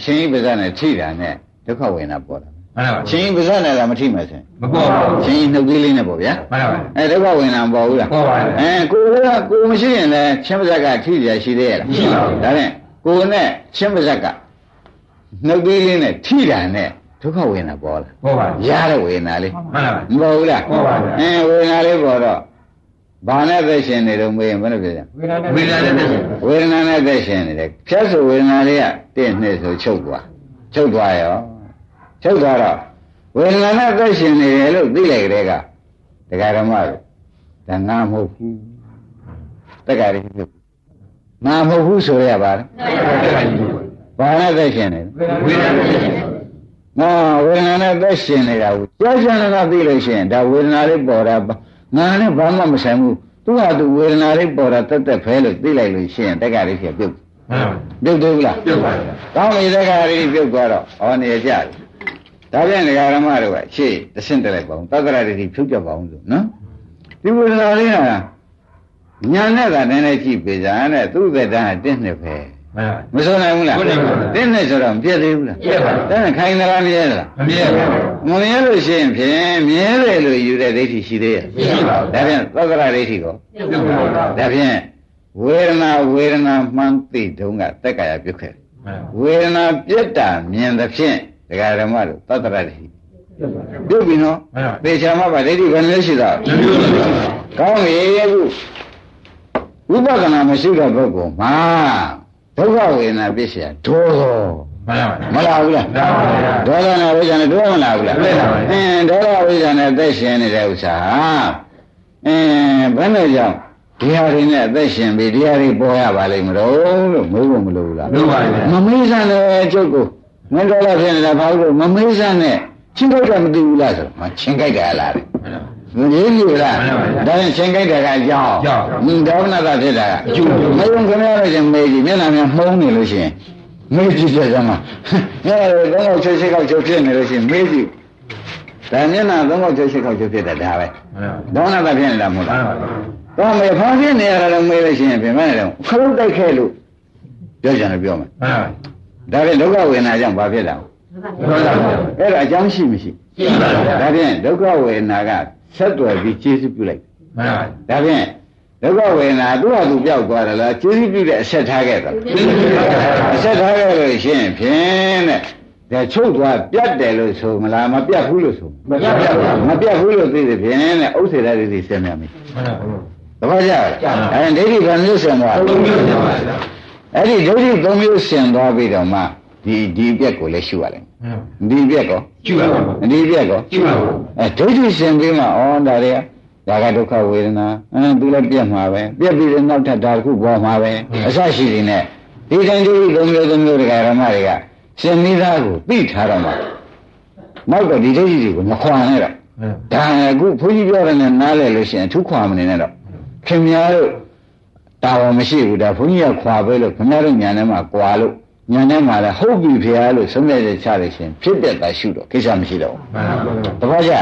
ချင်းပါးစပ်နဲ့ထိတာနဲ့ဒုက္ခဝေဒနာပေါ်တာမှန်ပါချင်းပါးစပ်နဲ့ကမထိမှဆိုရင်မပေါ်ပါဘူးချင်းနှုတ်သေးလေးနဲ့ပေါ့ဗျာမှန်ပါအဲဒုက္ခဝေဒနာမပေါ်ဘူးလားပေါ်ပါတယ်အဲကိုယ်ကကိုယ်မရှိရင်လည်းချင်းပါးစပ်ကထိကြရှိသေးရဲ့လားရှိပါဘူးဒါဖြင့်ကိုယ်နဲ့ချင်းပါးစပ်ကနှုတ်သေးလေးနဲ့ထိတာနဲ့ဒုက္ခဝေဒနာပေါ်လာပေါ်ပါရတဲ့ဝေဒနာလေးမှန်ပါမပေါ်ဘူးလားပေါ်ပါဗျာအဲဝေဒနာလေးပေါ်တော့ ဘာနဲ့သက်ရှင်နေတော့မေးရင်ဘယ်လိုပြောကြဝေဒနာဝေဒနာနဲ့တက်ရှိဝေဒနာနဲ့သက်ရှင်နေတယ်ဖြတ်ဆိုဝေဒနာလေးကတင့်နှစ်ဆိုချုပ်သွားချုပ်သွားရောချုပ်သွားတော့ဝေဒနာနဲ့သက်ရှင်နေတယ်လို့သိလိုက်ကြတဲ့ကဒတရားဓမ္မတို့ဒါငါမဟုတ်ဘူးတက္ကရာပြုတ်ငါမဟုတ်ဘူးဆိုရပါလားဘာနဲ့သက်ရှင်နေလဲဝိညာဉ်နဲ့ငါဝေဒနာနဲ့သက်ရှင်နေတာကိုကြောက်ကြံနေတာသိလို့ရှိရင်ဒါဝေဒနာလေးပေါ်တာ ငါနဲ့ဘာမှမဆိုင်ဘူးသူ့ဟာသူဝေဒနာလေးပေါ်တာတက်တက်ဖဲလို့သိလိုက်လို့ရှိရင်တက္ကရာဖြစ်ပြုတ်မှန်ပါပြုတ်သေးဘူးလားပြုတ်ပါဗျာကောင်းပြီတက္ကရာပြုတ်သွားတော့ဟောနေကြတယ်ဒါပြန်ဒကာရမတို့ကရှေ့တဆင့်တက်လိုက်ပါဦးတက္ကရာတိဖြုတ်ပြပါအောင်ဆိုနော်ဒီဝေဒနာလေးကညာနဲ့ကနည်းနည်းကြည့်ပေးကြတဲ့သူ့သက်တမ်းကတစ်နှစ်ပဲမှန်ပါမဆုံးနိုင်ဘူးလားဟုတ်တယ်ပါဗျာတင်းနဲ့ဆိုတော့မပြည့်သေးဘူးလားပြည့်ပါဗျာဒါနဲ့ခိုင်းသလားမရဲသလားမမြဲပါဘူး မမြဲလို့ရှိရင်ဖြင့်မြဲတယ်လို့ယူတဲ့ဒိဋ္ဌိရှိသေးရဲ့မရှိပါဘူးဒါဖြင့်သောကရဒိဋ္ဌိကိုပြုတ်ပါဘူးဒါဖြင့်ဝေဒနာဝေဒနာမှန်သိတုံးကတက္ကရာပြုတ်ခဲ့ဝေဒနာပြက်တာမြင်သဖြင့်ဒကာဓမ္မတို့သတ္တရဒိဋ္ဌိပြုတ်ပြီနော်သေချာမှပါဒိဋ္ဌိဘယ်လိုရှိတာကောင်းပြီခုဝိပဿနာမရှိတဲ့ပုဂ္ဂိုလ်မှာဒုက္ခဝေဒနာပြည့်စရာဒေါသော မှန်ပါမလာဘူးလားမှန်ပါဗျာဒေါသနဲ့ဝိဇ္ဇာနဲ့တို့မလာဘူးလားတွေ့ပါပါအင်းဒေါသဝိဇ္ဇာနဲ့အသက်ရှင်နေတဲ့ဥစ္စာဟာအင်းဘယ်နဲ့ကြောင့်ဒီဟာတွေနဲ့အသက်ရှင်ပြီးဒီဟာတွေပေါ်ရပါလိမ့်မလို့လို့မေးဖို့မလိုဘူးလားလို့ပါဗျာမမေးစမ်းနဲ့ကျုပ်ကိုမင်းတော်လာဖြစ်နေတာဘာလို့မမေးစမ်းနဲ့ချင်းကြိုက်တာမသိဘူးလားဆိုတော့မချင်းကြိုက်တာလားတဲ့မှန်ပါမင်းကြီးလားမှန်ပါဗျာဒါရင်ချင်းကြိုက်တာကအကြောင်းကြောင့်ဟင်းဒေါမနတာဖြစ်တာကအကျိုးမယုံခင်ဗျားလည်းချင်းမေးကြည့်မျက်နှာများမှုံးနေလို့ရှိရင် မေးကြည့်ကြစမ်းမမျက်နှာတွေသုံးခေါက်ချက်ချက်ခေါက်ချက်ဖြစ်နေလို့ရှိရင်မေးကြည့်ဒါမျက်နှာသုံးခေါက်ချက်ချက်ခေါက်ချက်ဖြစ်တာဒါပဲမှန်ပါဒေါမနတာဖြစ်နေတာမဟုတ်မှလားန်ပါတော့မေဖားဖြစ်နေရတာလည်းမေးလို့ရှိရင်ပြင်မနေတော့ခလုတ်တိုက်ခဲ့လို့ပြောကြတယ်ပြောမယ်မှန်ပါဒါဖြင့်ဒုက္ခဝေဒနာကြောင့်ဘာဖြစ်တာဟုတ်ပါဘူးအဲ့ဒါအကြောင်းရှိမရှိရှိပါဗျာဒါဖြင့်ဒုက္ခဝေဒနာကဆက်သွယ်ပြီးကျေးဇူးပြုလိုက်မှန်ပါဒါဖြင့် ဒုက္ခဝေဒနာသူ့ဟာသူပြောက်သွားတယ်လားကျေးဇူးပြုတဲ့အဆက်ထားခဲ့တော့အဆက်ထားခဲ့လို့ရှိရင်ဖြင့်တဲ့ဒါချုပ်သွားပြတ်တယ်လို့ဆိုမလားမပြတ်ဘူးလို့ဆိုမပြတ်ပါဘူးမပြတ်ဘူးလို့သိတယ်ဖြင့်တဲ့ဥစ္စေတရတိစင်မြန်ပြီမှန်ပါဘူးတပည့်ကြလားအဲဒိဋ္ဌိကမျိုးစင်သွားသုံးမျိုးပါဗျာအဲ့ဒီဒိဋ္ဌိသုံးမျိုးစင်သွားပြီးတော့မှဒီဒီပြက်ကိုလည်းရှုရလိမ့်မယ်ဒီပြက်ကောကျူပါပါဒီပြက်ကောကျူပါပါအဲဒိဋ္ဌိရှင်ပြီးမှဩဒါတွေက ဒါကဒုက္ခဝေဒနာအင်းသူလည်းပြက်မှာပဲပြက်ပြီးတော့နောက်ထပ်ဒါတစ်ခုပေါ်မှာပဲအစရှိနေနဲ့ဒီတိုင်းဒိဋ္ဌိသုံးမျိုးသုံးမျိုးတွေကဓမ္မတွေကရှင်မိသားကိုသိထားတော့မှနောက်တော့ဒီဒိဋ္ဌိတွေကိုမခွာနဲ့တော့ဒါအခုဘုန်းကြီးပြောတဲ့နဲ့နားလဲလို့ရှိရင်အထူးခွာမနေနဲ့တော့ခင်များတို့တာဝန်မရှိဘူးဒါဘုန်းကြီးကခွာပဲလို့ခင်ဗျားတို့ညာထဲမှာကွာလို့ ညာထဲမှာလည်းဟုတ်ပြီဖေရလို့ဆုံးဖြတ်ချက်ချလို့ရှိရင်ဖြစ်တဲ့တာရှုတော့ကိစ္စမရှိတော့ဘူးမှန်ပါဘူးတပည့်ကြ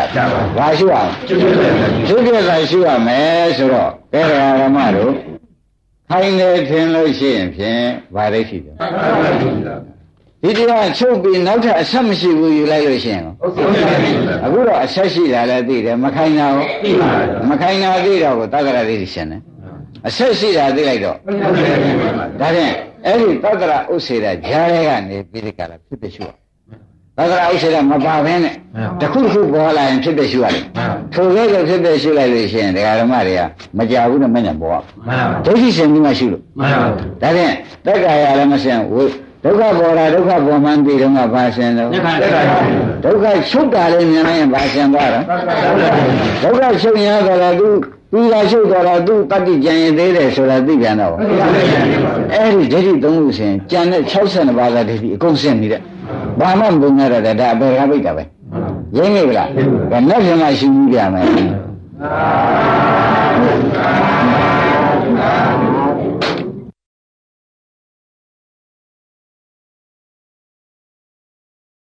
ဘာရှိအောင်ကျူပါပါသူပြည့်သာရှိရမယ်ဆိုတော့ဘယ်ဓမ္မတို့ခိုင်းတယ်ထင်လို့ရှိရင်ဖြင့်ဗာရိရှိတယ်ဒီတရားချုပ်ပြီးနောက်ထပ်အဆက်မရှိဘူးယူလိုက်လို့ရှိရင်ရောအခုတော့အဆက်ရှိတာလည်းသိတယ်မခိုင်းတာရောမခိုင်းတာသိတော့ကိုတက္ကရာသိရှင်တယ် အဆက်ရှိတာသိလိုက်တော့ဒါဖြင့်အဲ့ဒီတက္ကရာဥစ္စေတာဂျားရဲကနေပြီးဒီကလာဖြစ်ဖြစ်ရှိရတက္ကရာဥစ္စေတာမပါဘဲနဲ့တစ်ခုတစ်ခုပေါ်လာရင်ဖြစ်ဖြစ်ရှိရတယ်ထိုကဲ့သို့ဖြစ်ဖြစ်ရှိလိုက်လို့ရှိရင်ဒကာဓမ္မတွေကမကြဘူးနဲ့မညံပေါ်မှန်ပါဒိဋ္ဌိရှင်ပြီးမှရှိလို့မှန်ပါဒါဖြင့်တက္ကရာလည်းမရှင်ဝိဒုက္ခပေါ်တာဒုက္ခပေါ်မှန်းသိတော့ကဘာရှင်တော့ညခတက်ပါဒုက္ခချုပ်တာလေးမြင်လိုက်ရင်ဘာရှင်သွားတော့ဒုက္ခချုပ်ရတော့လားသူ သူကချုပ်တော့တာသူတတ္တိကြံရင်သေးတယ်ဆိုတာသိပြန်တော့အဲ့ဒီဒိဋ္ဌိသုံးခုရှင်ကြံတဲ့62ပါးကဒိဋ္ဌိအကုန်ရှင်းနေတဲ့ဘာမှမပုံရတော့ဒါအပေကပိတ်တာပဲရင်းမိဗလားဒါနဲ့ပြန်မှရှင်းပြီးပြန်မယ်